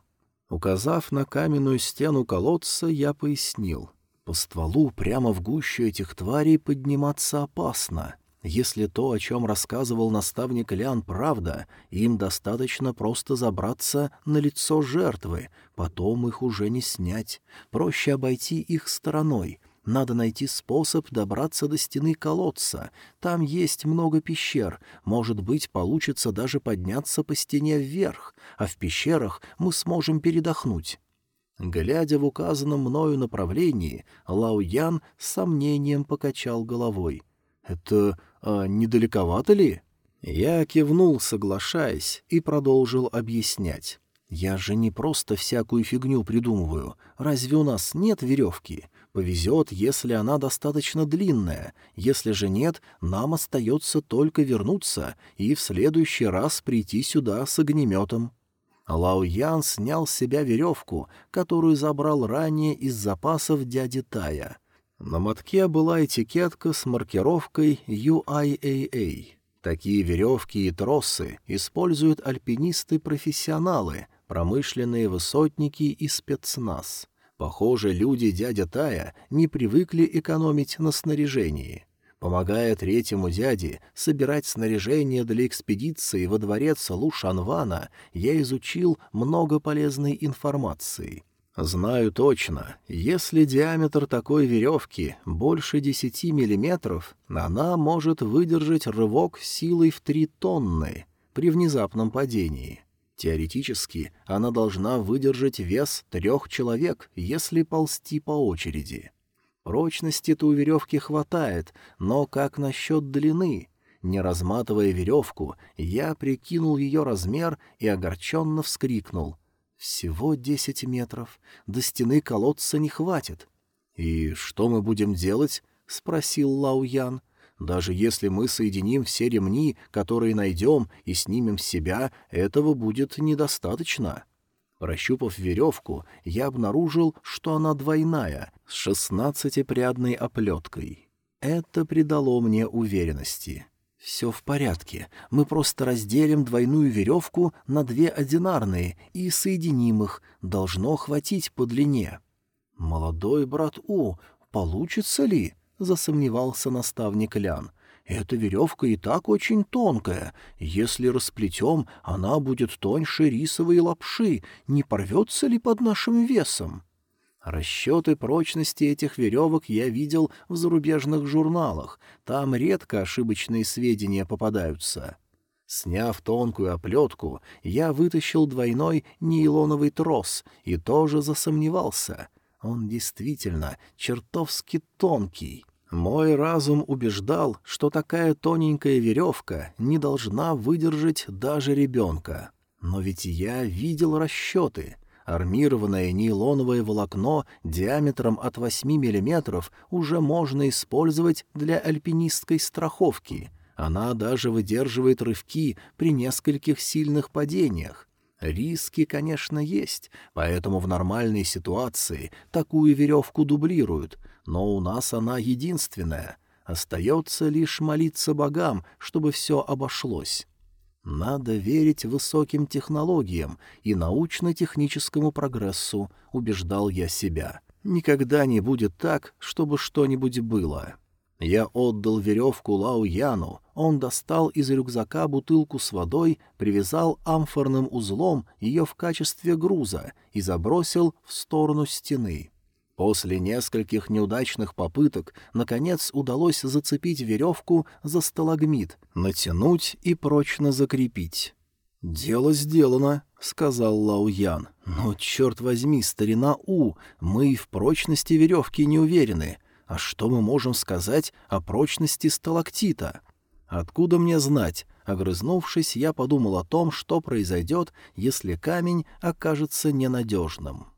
[SPEAKER 1] Указав на каменную стену колодца, я пояснил. По стволу прямо в гущу этих тварей подниматься опасно. Если то, о чем рассказывал наставник Лян, правда, им достаточно просто забраться на лицо жертвы, потом их уже не снять. Проще обойти их стороной. Надо найти способ добраться до стены колодца. Там есть много пещер. Может быть, получится даже подняться по стене вверх, а в пещерах мы сможем передохнуть. Глядя в указанном мною направлении, Лао Ян с сомнением покачал головой. «Это а, недалековато ли?» Я кивнул, соглашаясь, и продолжил объяснять. «Я же не просто всякую фигню придумываю. Разве у нас нет веревки? Повезет, если она достаточно длинная. Если же нет, нам остается только вернуться и в следующий раз прийти сюда с огнеметом». Лао Ян снял с себя веревку, которую забрал ранее из запасов дяди Тая. На мотке была этикетка с маркировкой UIAA. Такие веревки и тросы используют альпинисты-профессионалы, промышленные высотники и спецназ. Похоже, люди дядя Тая не привыкли экономить на снаряжении. Помогая третьему дяде собирать снаряжение для экспедиции во дворец Лушанвана, я изучил много полезной информации. Знаю точно, если диаметр такой веревки больше десяти миллиметров, она может выдержать рывок силой в три тонны при внезапном падении. Теоретически она должна выдержать вес трех человек, если ползти по очереди. Прочности-то у веревки хватает, но как насчет длины? Не разматывая веревку, я прикинул ее размер и огорченно вскрикнул. Всего десять метров. До стены колодца не хватит. «И что мы будем делать?» — спросил Лау Ян. «Даже если мы соединим все ремни, которые найдем, и снимем с себя, этого будет недостаточно». Прощупав веревку, я обнаружил, что она двойная, с шестнадцатипрядной оплеткой. Это придало мне уверенности. «Все в порядке. Мы просто разделим двойную веревку на две одинарные и соединим их. Должно хватить по длине». «Молодой брат У, получится ли?» — засомневался наставник Лян. Эта веревка и так очень тонкая. Если расплетем, она будет тоньше рисовой лапши. Не порвется ли под нашим весом? Расчеты прочности этих веревок я видел в зарубежных журналах. Там редко ошибочные сведения попадаются. Сняв тонкую оплетку, я вытащил двойной нейлоновый трос и тоже засомневался. Он действительно чертовски тонкий. Мой разум убеждал, что такая тоненькая веревка не должна выдержать даже ребенка. Но ведь я видел расчеты. Армированное нейлоновое волокно диаметром от 8 мм уже можно использовать для альпинистской страховки. Она даже выдерживает рывки при нескольких сильных падениях. Риски, конечно, есть, поэтому в нормальной ситуации такую веревку дублируют, но у нас она единственная. Остается лишь молиться богам, чтобы все обошлось. Надо верить высоким технологиям и научно-техническому прогрессу, убеждал я себя. Никогда не будет так, чтобы что-нибудь было. Я отдал веревку Лау Яну, он достал из рюкзака бутылку с водой, привязал амфорным узлом ее в качестве груза и забросил в сторону стены. После нескольких неудачных попыток, наконец, удалось зацепить веревку за сталагмит, натянуть и прочно закрепить. «Дело сделано», — сказал Лау Ян. «Но, черт возьми, старина У, мы и в прочности веревки не уверены. А что мы можем сказать о прочности сталактита? Откуда мне знать? Огрызнувшись, я подумал о том, что произойдет, если камень окажется ненадежным.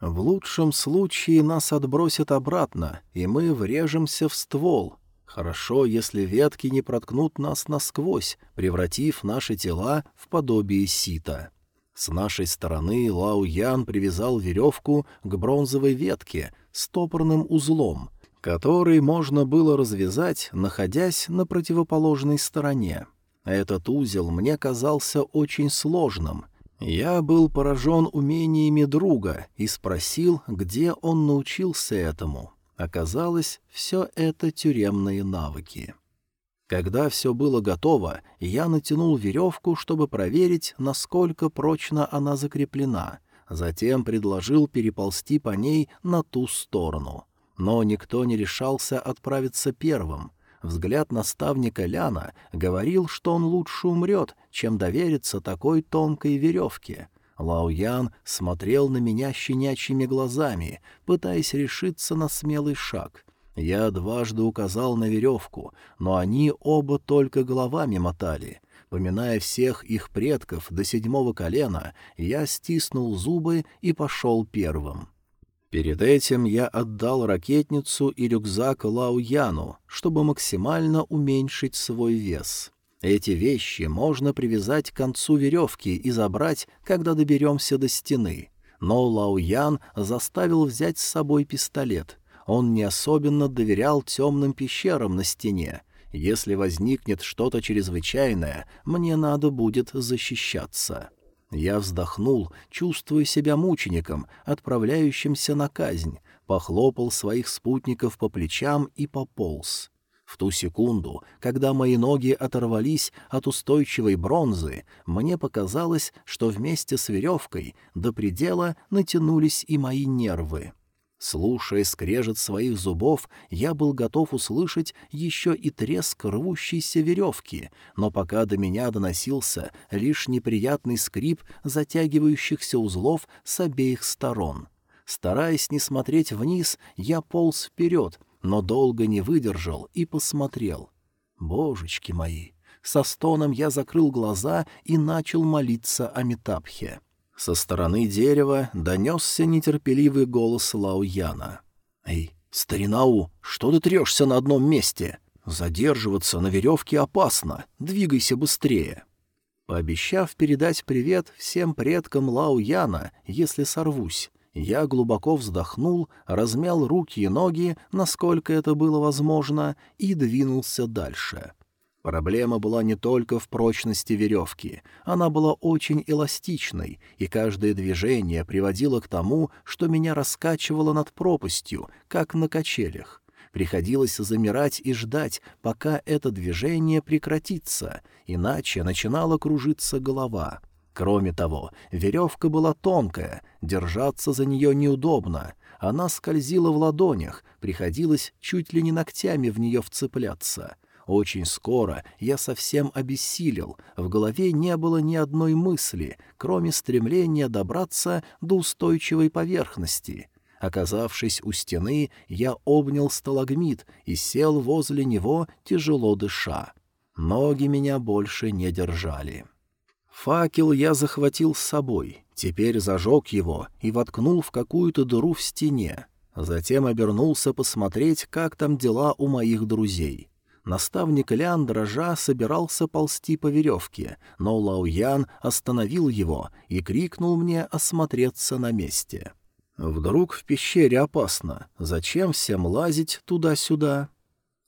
[SPEAKER 1] В лучшем случае нас отбросят обратно, и мы врежемся в ствол. Хорошо, если ветки не проткнут нас насквозь, превратив наши тела в подобие сита. С нашей стороны Лао Ян привязал веревку к бронзовой ветке с топорным узлом, который можно было развязать, находясь на противоположной стороне. Этот узел мне казался очень сложным. Я был поражен умениями друга и спросил, где он научился этому. Оказалось, все это тюремные навыки. Когда все было готово, я натянул веревку, чтобы проверить, насколько прочно она закреплена, затем предложил переползти по ней на ту сторону — но никто не решался отправиться первым. Взгляд наставника Ляна говорил, что он лучше умрет, чем довериться такой тонкой веревке. Лао Ян смотрел на меня щенячьими глазами, пытаясь решиться на смелый шаг. Я дважды указал на веревку, но они оба только головами мотали. Поминая всех их предков до седьмого колена, я стиснул зубы и пошел первым. Перед этим я отдал ракетницу и рюкзак Лау Яну, чтобы максимально уменьшить свой вес. Эти вещи можно привязать к концу веревки и забрать, когда доберемся до стены. Но Лау Ян заставил взять с собой пистолет. Он не особенно доверял темным пещерам на стене. Если возникнет что-то чрезвычайное, мне надо будет защищаться. Я вздохнул, чувствуя себя мучеником, отправляющимся на казнь, похлопал своих спутников по плечам и пополз. В ту секунду, когда мои ноги оторвались от устойчивой бронзы, мне показалось, что вместе с веревкой до предела натянулись и мои нервы. Слушая скрежет своих зубов, я был готов услышать еще и треск рвущейся веревки, но пока до меня доносился лишь неприятный скрип затягивающихся узлов с обеих сторон. Стараясь не смотреть вниз, я полз вперед, но долго не выдержал и посмотрел. Божечки мои! Со стоном я закрыл глаза и начал молиться о Метапхе. Со стороны дерева донесся нетерпеливый голос Лауяна. «Эй, старинау, что ты трешься на одном месте? Задерживаться на веревке опасно, двигайся быстрее». Пообещав передать привет всем предкам Лауяна, если сорвусь, я глубоко вздохнул, размял руки и ноги, насколько это было возможно, и двинулся дальше. Проблема была не только в прочности веревки, она была очень эластичной, и каждое движение приводило к тому, что меня раскачивало над пропастью, как на качелях. Приходилось замирать и ждать, пока это движение прекратится, иначе начинала кружиться голова. Кроме того, веревка была тонкая, держаться за нее неудобно, она скользила в ладонях, приходилось чуть ли не ногтями в нее вцепляться — очень скоро я совсем обессилел, в голове не было ни одной мысли, кроме стремления добраться до устойчивой поверхности. Оказавшись у стены, я обнял сталагмит и сел возле него, тяжело дыша. Ноги меня больше не держали. Факел я захватил с собой, теперь зажег его и воткнул в какую-то дыру в стене. Затем обернулся посмотреть, как там дела у моих друзей. Наставник Лян, дрожа, собирался ползти по веревке, но Лао Ян остановил его и крикнул мне осмотреться на месте. «Вдруг в пещере опасно? Зачем всем лазить туда-сюда?»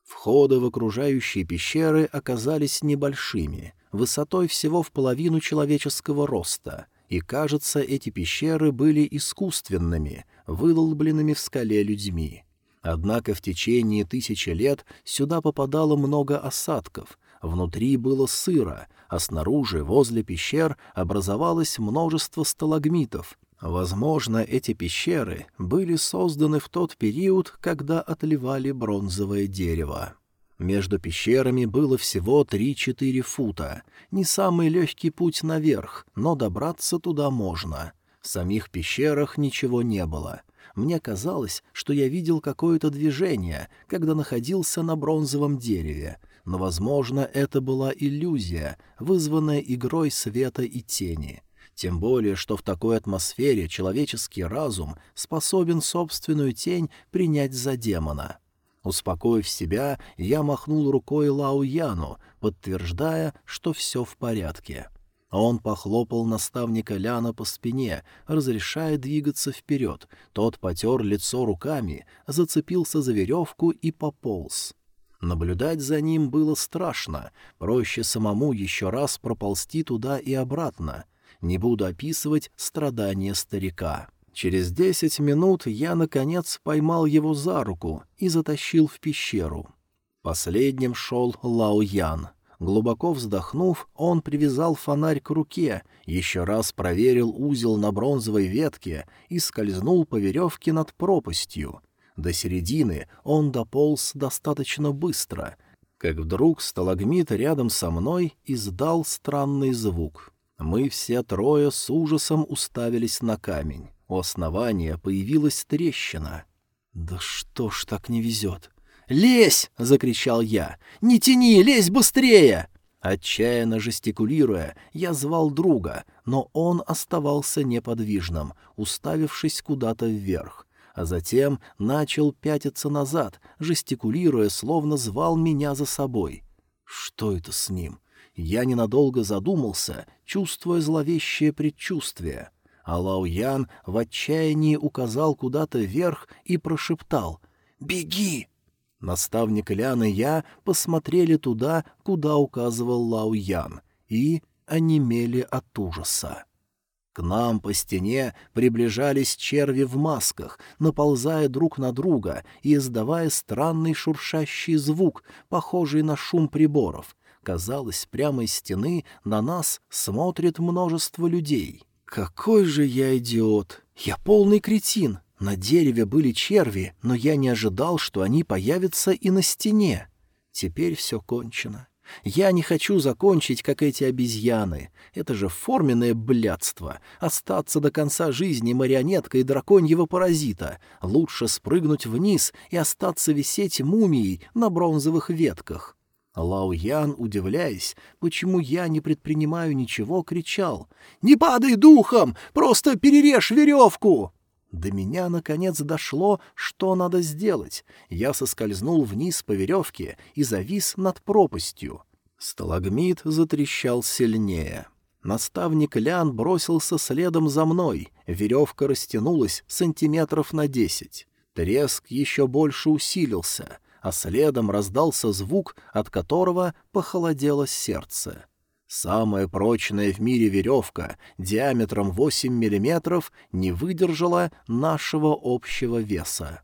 [SPEAKER 1] Входы в окружающие пещеры оказались небольшими. высотой всего в половину человеческого роста, и, кажется, эти пещеры были искусственными, выдолбленными в скале людьми. Однако в течение тысячи лет сюда попадало много осадков, внутри было сыро, а снаружи, возле пещер, образовалось множество сталагмитов. Возможно, эти пещеры были созданы в тот период, когда отливали бронзовое дерево. Между пещерами было всего 3-4 фута. Не самый легкий путь наверх, но добраться туда можно. В самих пещерах ничего не было. Мне казалось, что я видел какое-то движение, когда находился на бронзовом дереве, но, возможно, это была иллюзия, вызванная игрой света и тени. Тем более, что в такой атмосфере человеческий разум способен собственную тень принять за демона. Успокоив себя, я махнул рукой Лао Яну, подтверждая, что все в порядке. Он похлопал наставника Ляна по спине, разрешая двигаться вперед. Тот потер лицо руками, зацепился за веревку и пополз. Наблюдать за ним было страшно, проще самому еще раз проползти туда и обратно. Не буду описывать страдания старика. Через десять минут я, наконец, поймал его за руку и затащил в пещеру. Последним шел Лао Ян. Глубоко вздохнув, он привязал фонарь к руке, еще раз проверил узел на бронзовой ветке и скользнул по веревке над пропастью. До середины он дополз достаточно быстро, как вдруг сталагмит рядом со мной издал странный звук. Мы все трое с ужасом уставились на камень. У основания появилась трещина. «Да что ж так не везет?» «Лезь!» — закричал я. «Не тяни, лезь быстрее!» Отчаянно жестикулируя, я звал друга, но он оставался неподвижным, уставившись куда-то вверх, а затем начал пятиться назад, жестикулируя, словно звал меня за собой. Что это с ним? Я ненадолго задумался, чувствуя зловещее предчувствие — а Лао Ян в отчаянии указал куда-то вверх и прошептал «Беги!». Наставник Лян и я посмотрели туда, куда указывал Лао Ян, и онемели от ужаса. К нам по стене приближались черви в масках, наползая друг на друга и издавая странный шуршащий звук, похожий на шум приборов. Казалось, прямо из стены на нас смотрит множество людей. Какой же я идиот! Я полный кретин! На дереве были черви, но я не ожидал, что они появятся и на стене. Теперь все кончено. Я не хочу закончить, как эти обезьяны. Это же форменное блядство. Остаться до конца жизни марионеткой драконьего паразита. Лучше спрыгнуть вниз и остаться висеть мумией на бронзовых ветках. Лао Ян, удивляясь, почему я не предпринимаю ничего, кричал. «Не падай духом! Просто перережь веревку!» До меня, наконец, дошло, что надо сделать. Я соскользнул вниз по веревке и завис над пропастью. Сталагмит затрещал сильнее. Наставник Лян бросился следом за мной. Веревка растянулась сантиметров на десять. Треск еще больше усилился — а следом раздался звук, от которого похолодело сердце. Самая прочная в мире веревка диаметром 8 миллиметров не выдержала нашего общего веса.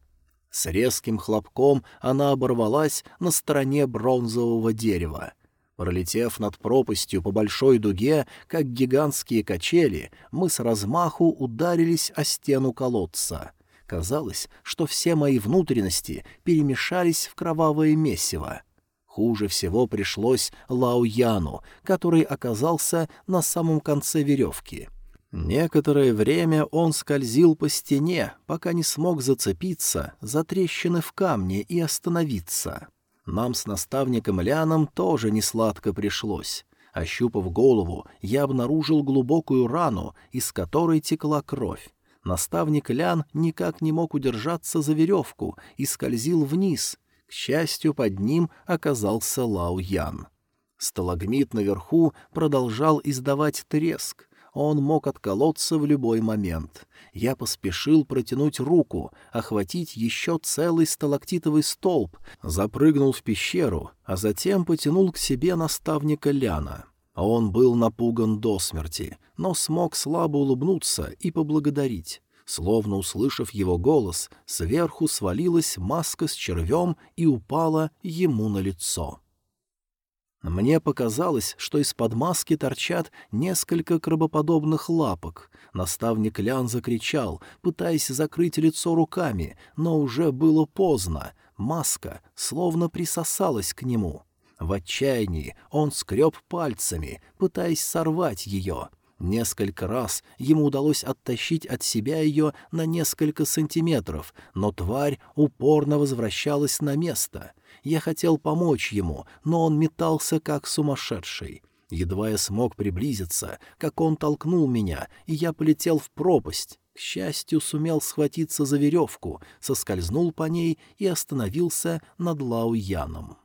[SPEAKER 1] С резким хлопком она оборвалась на стороне бронзового дерева. Пролетев над пропастью по большой дуге, как гигантские качели, мы с размаху ударились о стену колодца — Казалось, что все мои внутренности перемешались в кровавое месиво. Хуже всего пришлось Лао Яну, который оказался на самом конце веревки. Некоторое время он скользил по стене, пока не смог зацепиться за трещины в камне и остановиться. Нам с наставником Ляном тоже несладко пришлось. Ощупав голову, я обнаружил глубокую рану, из которой текла кровь. Наставник Лян никак не мог удержаться за веревку и скользил вниз. К счастью, под ним оказался Лао Ян. Сталагмит наверху продолжал издавать треск. Он мог отколоться в любой момент. Я поспешил протянуть руку, охватить еще целый сталактитовый столб, запрыгнул в пещеру, а затем потянул к себе наставника Ляна. Он был напуган до смерти, но смог слабо улыбнуться и поблагодарить. Словно услышав его голос, сверху свалилась маска с червем и упала ему на лицо. Мне показалось, что из-под маски торчат несколько крабоподобных лапок. Наставник Лян закричал, пытаясь закрыть лицо руками, но уже было поздно. Маска словно присосалась к нему. В отчаянии он скреб пальцами, пытаясь сорвать ее — Несколько раз ему удалось оттащить от себя ее на несколько сантиметров, но тварь упорно возвращалась на место. Я хотел помочь ему, но он метался как сумасшедший. Едва я смог приблизиться, как он толкнул меня, и я полетел в пропасть. К счастью, сумел схватиться за веревку, соскользнул по ней и остановился над Лау Яном.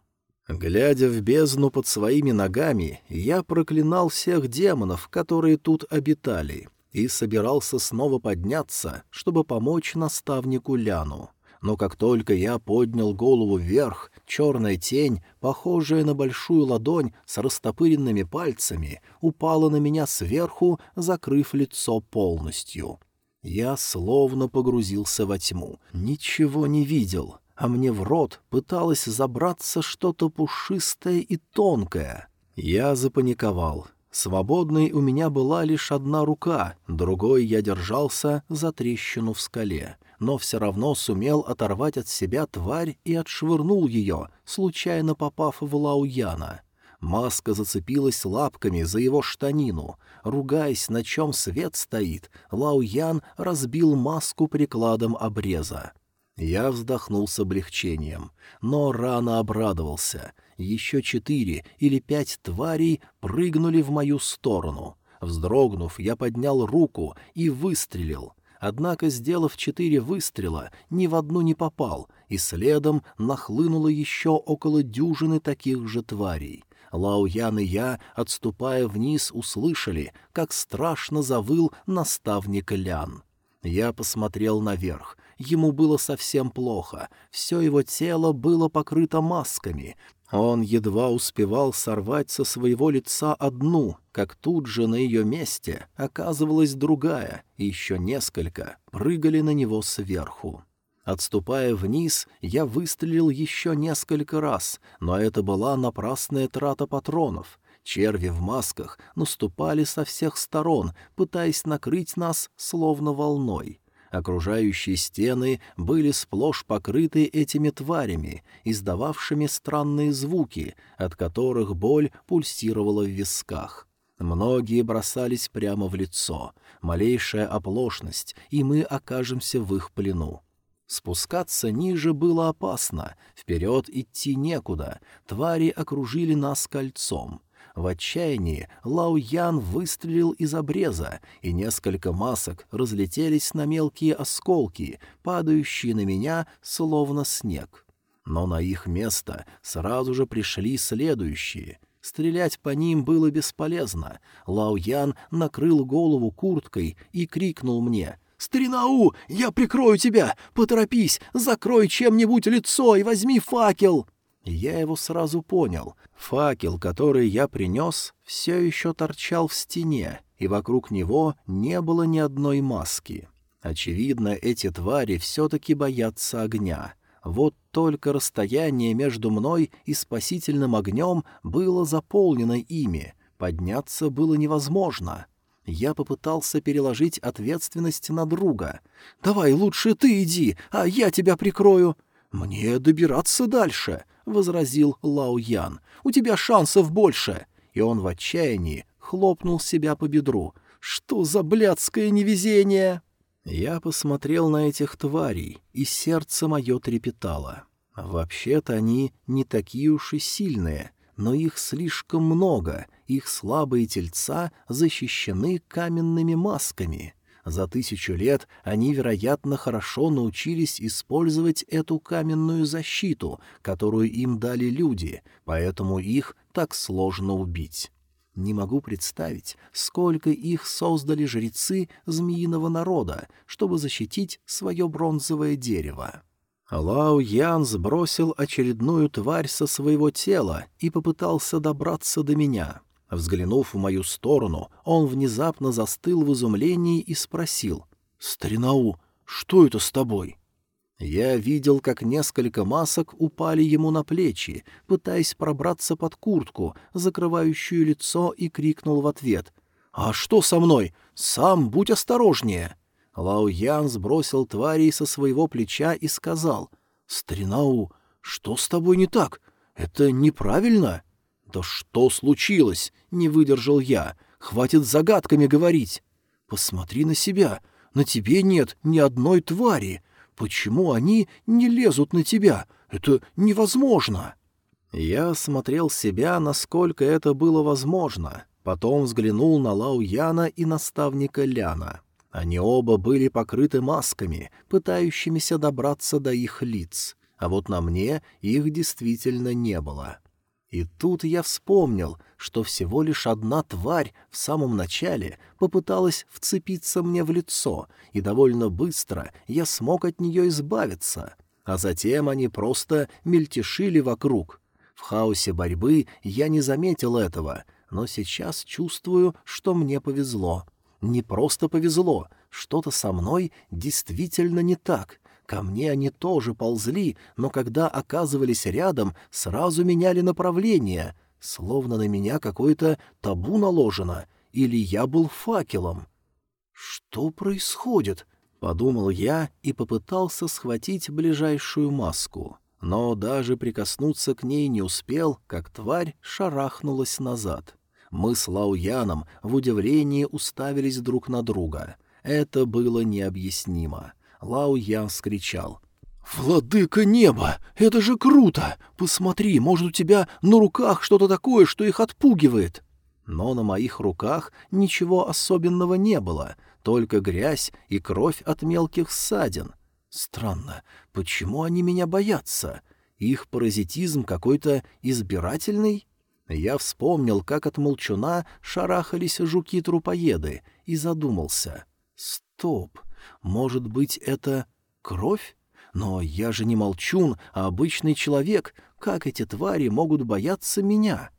[SPEAKER 1] Глядя в бездну под своими ногами, я проклинал всех демонов, которые тут обитали, и собирался снова подняться, чтобы помочь наставнику Ляну. Но как только я поднял голову вверх, черная тень, похожая на большую ладонь с растопыренными пальцами, упала на меня сверху, закрыв лицо полностью. Я словно погрузился во тьму, ничего не видел — а мне в рот пыталось забраться что-то пушистое и тонкое. Я запаниковал. Свободной у меня была лишь одна рука, другой я держался за трещину в скале, но все равно сумел оторвать от себя тварь и отшвырнул ее, случайно попав в Лауяна. Маска зацепилась лапками за его штанину. Ругаясь, на чем свет стоит, Лауян разбил маску прикладом обреза. Я вздохнул с облегчением, но рано обрадовался. Еще четыре или пять тварей прыгнули в мою сторону. Вздрогнув, я поднял руку и выстрелил. Однако, сделав четыре выстрела, ни в одну не попал, и следом нахлынуло еще около дюжины таких же тварей. Лао и я, отступая вниз, услышали, как страшно завыл наставник Лян. Я посмотрел наверх. Ему было совсем плохо, все его тело было покрыто масками. Он едва успевал сорвать со своего лица одну, как тут же на ее месте оказывалась другая, и еще несколько прыгали на него сверху. Отступая вниз, я выстрелил еще несколько раз, но это была напрасная трата патронов. Черви в масках наступали со всех сторон, пытаясь накрыть нас словно волной. Окружающие стены были сплошь покрыты этими тварями, издававшими странные звуки, от которых боль пульсировала в висках. Многие бросались прямо в лицо. Малейшая оплошность, и мы окажемся в их плену. Спускаться ниже было опасно, вперед идти некуда, твари окружили нас кольцом. В отчаянии Лао Ян выстрелил из обреза, и несколько масок разлетелись на мелкие осколки, падающие на меня, словно снег. Но на их место сразу же пришли следующие. Стрелять по ним было бесполезно. Лао Ян накрыл голову курткой и крикнул мне — «Старинау, я прикрою тебя! Поторопись, закрой чем-нибудь лицо и возьми факел!» Я его сразу понял. Факел, который я принес, все еще торчал в стене, и вокруг него не было ни одной маски. Очевидно, эти твари все-таки боятся огня. Вот только расстояние между мной и спасительным огнем было заполнено ими. Подняться было невозможно. Я попытался переложить ответственность на друга. «Давай лучше ты иди, а я тебя прикрою». «Мне добираться дальше», — возразил Лао Ян. «У тебя шансов больше». И он в отчаянии хлопнул себя по бедру. «Что за блядское невезение!» Я посмотрел на этих тварей, и сердце мое трепетало. Вообще-то они не такие уж и сильные, но их слишком много, их слабые тельца защищены каменными масками. За тысячу лет они, вероятно, хорошо научились использовать эту каменную защиту, которую им дали люди, поэтому их так сложно убить. Не могу представить, сколько их создали жрецы змеиного народа, чтобы защитить свое бронзовое дерево. Лао Ян сбросил очередную тварь со своего тела и попытался добраться до меня — Взглянув в мою сторону, он внезапно застыл в изумлении и спросил. «Старинау, что это с тобой?» Я видел, как несколько масок упали ему на плечи, пытаясь пробраться под куртку, закрывающую лицо, и крикнул в ответ. «А что со мной? Сам будь осторожнее!» Лао Ян сбросил тварей со своего плеча и сказал. «Старинау, что с тобой не так? Это неправильно?» «Да что случилось?» — не выдержал я. «Хватит загадками говорить!» «Посмотри на себя. На тебе нет ни одной твари. Почему они не лезут на тебя? Это невозможно!» Я смотрел себя, насколько это было возможно. Потом взглянул на Лау Яна и наставника Ляна. Они оба были покрыты масками, пытающимися добраться до их лиц, а вот на мне их действительно не было. И тут я вспомнил, что всего лишь одна тварь в самом начале попыталась вцепиться мне в лицо, и довольно быстро я смог от нее избавиться. А затем они просто мельтешили вокруг. В хаосе борьбы я не заметил этого, но сейчас чувствую, что мне повезло. Не просто повезло, что-то со мной действительно не так, Ко мне они тоже ползли, но когда оказывались рядом, сразу меняли направление, словно на меня какое-то табу наложено, или я был факелом. «Что происходит?» — подумал я и попытался схватить ближайшую маску. Но даже прикоснуться к ней не успел, как тварь шарахнулась назад. Мы с Лауяном в удивлении уставились друг на друга. Это было необъяснимо. Лао Ян скричал. «Владыка неба! Это же круто! Посмотри, может, у тебя на руках что-то такое, что их отпугивает!» Но на моих руках ничего особенного не было, только грязь и кровь от мелких ссадин. Странно, почему они меня боятся? Их паразитизм какой-то избирательный? Я вспомнил, как от молчуна шарахались жуки-трупоеды, и задумался. Стоп! Может быть, это кровь? Но я же не молчун, а обычный человек. Как эти твари могут бояться меня?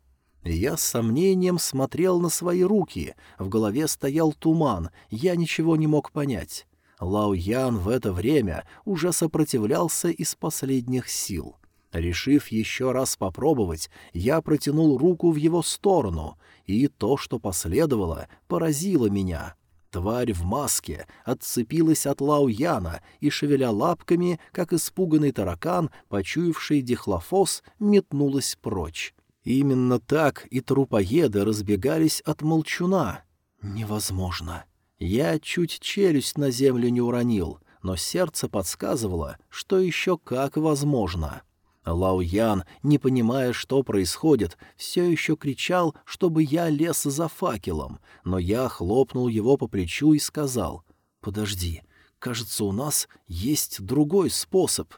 [SPEAKER 1] Я с сомнением смотрел на свои руки. В голове стоял туман, я ничего не мог понять. Лао Ян в это время уже сопротивлялся из последних сил. Решив еще раз попробовать, я протянул руку в его сторону, и то, что последовало, поразило меня. Тварь в маске отцепилась от Лауяна и, шевеля лапками, как испуганный таракан, почуявший дихлофос, метнулась прочь. Именно так и трупоеды разбегались от молчуна. Невозможно. Я чуть челюсть на землю не уронил, но сердце подсказывало, что еще как возможно. Лао Ян, не понимая, что происходит, все еще кричал, чтобы я лез за факелом, но я хлопнул его по плечу и сказал, «Подожди, кажется, у нас есть другой способ».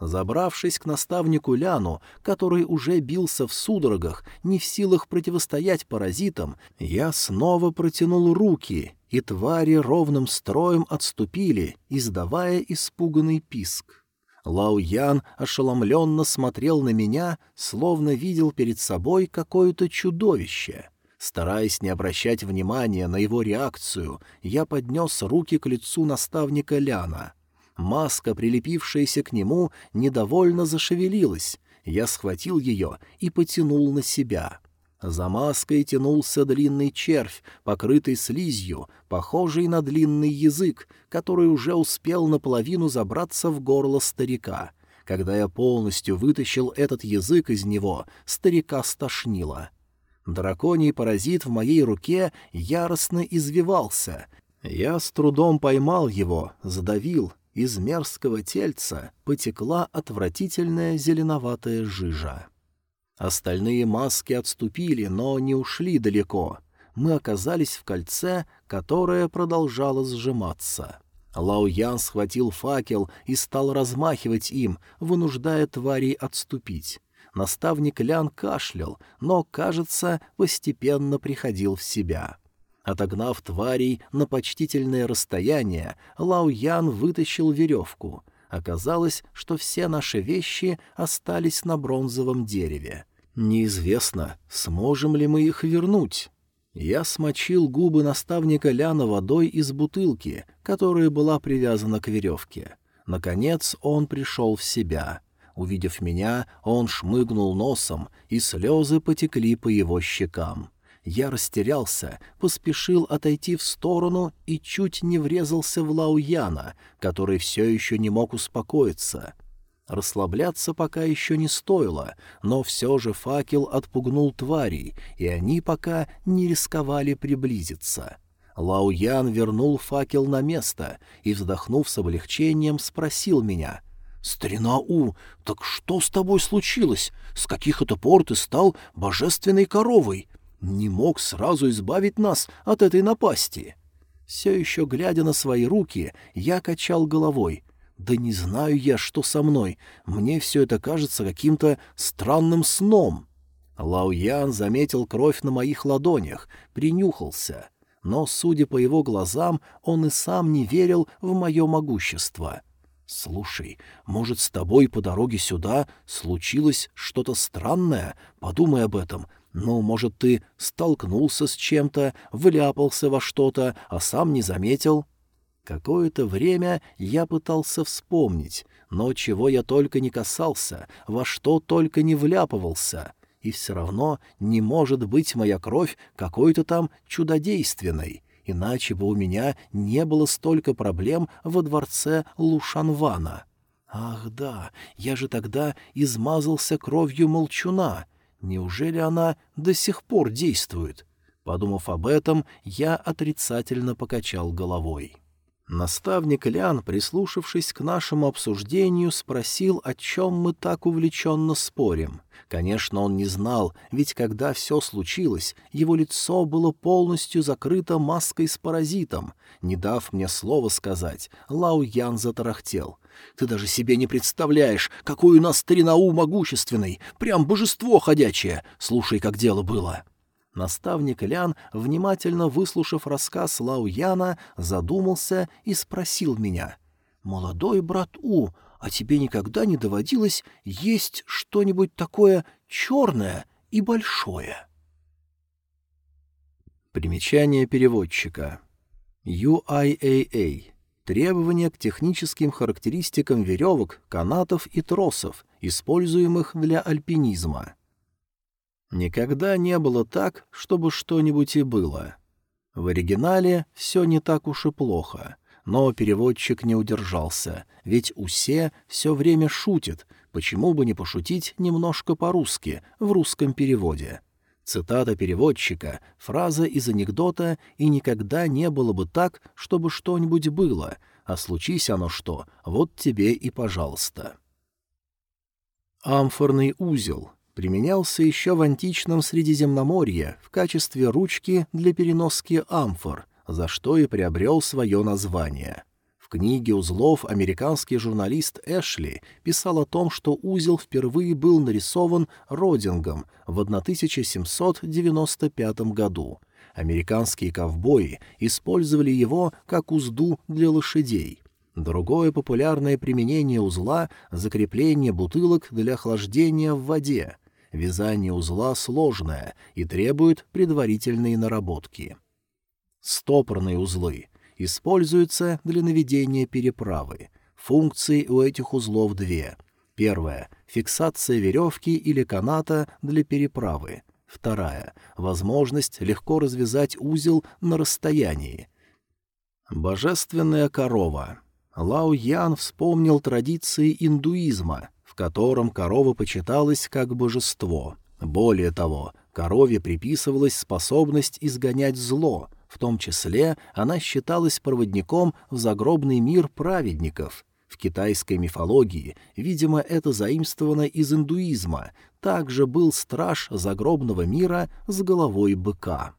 [SPEAKER 1] Забравшись к наставнику Ляну, который уже бился в судорогах, не в силах противостоять паразитам, я снова протянул руки, и твари ровным строем отступили, издавая испуганный писк. Лао Ян ошеломленно смотрел на меня, словно видел перед собой какое-то чудовище. Стараясь не обращать внимания на его реакцию, я поднес руки к лицу наставника Ляна. Маска, прилепившаяся к нему, недовольно зашевелилась. Я схватил ее и потянул на себя. За маской тянулся длинный червь, покрытый слизью, похожий на длинный язык, который уже успел наполовину забраться в горло старика. Когда я полностью вытащил этот язык из него, старика стошнило. Драконий паразит в моей руке яростно извивался. Я с трудом поймал его, задавил. Из мерзкого тельца потекла отвратительная зеленоватая жижа. Остальные маски отступили, но не ушли далеко. Мы оказались в кольце, которое продолжало сжиматься. Лао Ян схватил факел и стал размахивать им, вынуждая тварей отступить. Наставник Лян кашлял, но, кажется, постепенно приходил в себя. Отогнав тварей на почтительное расстояние, Лао Ян вытащил веревку — Оказалось, что все наши вещи остались на бронзовом дереве. Неизвестно, сможем ли мы их вернуть. Я смочил губы наставника Ляна водой из бутылки, которая была привязана к веревке. Наконец он пришел в себя. Увидев меня, он шмыгнул носом, и слезы потекли по его щекам. Я растерялся, поспешил отойти в сторону и чуть не врезался в Лауяна, который все еще не мог успокоиться. Расслабляться пока еще не стоило, но все же факел отпугнул тварей, и они пока не рисковали приблизиться. Лауян вернул факел на место и, вздохнув с облегчением, спросил меня — «Старина У, так что с тобой случилось? С каких это пор ты стал божественной коровой? Не мог сразу избавить нас от этой напасти?» Все еще глядя на свои руки, я качал головой. «Да не знаю я, что со мной. Мне все это кажется каким-то странным сном». Лао Ян заметил кровь на моих ладонях, принюхался. Но, судя по его глазам, он и сам не верил в мое могущество. — «Слушай, может, с тобой по дороге сюда случилось что-то странное? Подумай об этом. Ну, может, ты столкнулся с чем-то, вляпался во что-то, а сам не заметил?» Какое-то время я пытался вспомнить, но чего я только не касался, во что только не вляпывался. И все равно не может быть моя кровь какой-то там чудодейственной иначе бы у меня не было столько проблем во дворце Лушанвана. Ах да, я же тогда измазался кровью молчуна. Неужели она до сих пор действует? Подумав об этом, я отрицательно покачал головой. Наставник Лян, прислушавшись к нашему обсуждению, спросил, о чем мы так увлеченно спорим. Конечно, он не знал, ведь когда все случилось, его лицо было полностью закрыто маской с паразитом. Не дав мне слова сказать, Лао Ян затарахтел. «Ты даже себе не представляешь, какой у нас старинау могущественный! Прям божество ходячее! Слушай, как дело было!» Наставник Лян, внимательно выслушав рассказ Лао Яна, задумался и спросил меня. «Молодой брат У, а тебе никогда не доводилось есть что-нибудь такое черное и большое?» Примечание переводчика. UIAA. Требования к техническим характеристикам веревок, канатов и тросов, используемых для альпинизма. Никогда не было так, чтобы что-нибудь и было. В оригинале все не так уж и плохо, но переводчик не удержался, ведь Усе все время шутит, почему бы не пошутить немножко по-русски, в русском переводе. Цитата переводчика, фраза из анекдота «и никогда не было бы так, чтобы что-нибудь было», а случись оно что, вот тебе и пожалуйста. Амфорный узел применялся еще в античном Средиземноморье в качестве ручки для переноски амфор, за что и приобрел свое название. Книге «Узлов» американский журналист Эшли писал о том, что узел впервые был нарисован Родингом в 1795 году. Американские ковбои использовали его как узду для лошадей. Другое популярное применение узла — закрепление бутылок для охлаждения в воде — Вязание узла сложное и требует предварительной наработки. Стопорные узлы используются для наведения переправы. Функции у этих узлов две. Первая — фиксация веревки или каната для переправы. Вторая — возможность легко развязать узел на расстоянии. Божественная корова. Лао Ян вспомнил традиции индуизма, в котором корова почиталась как божество. Более того, корове приписывалась способность изгонять зло, в том числе она считалась проводником в загробный мир праведников. В китайской мифологии, видимо, это заимствовано из индуизма, также был страж загробного мира с головой быка.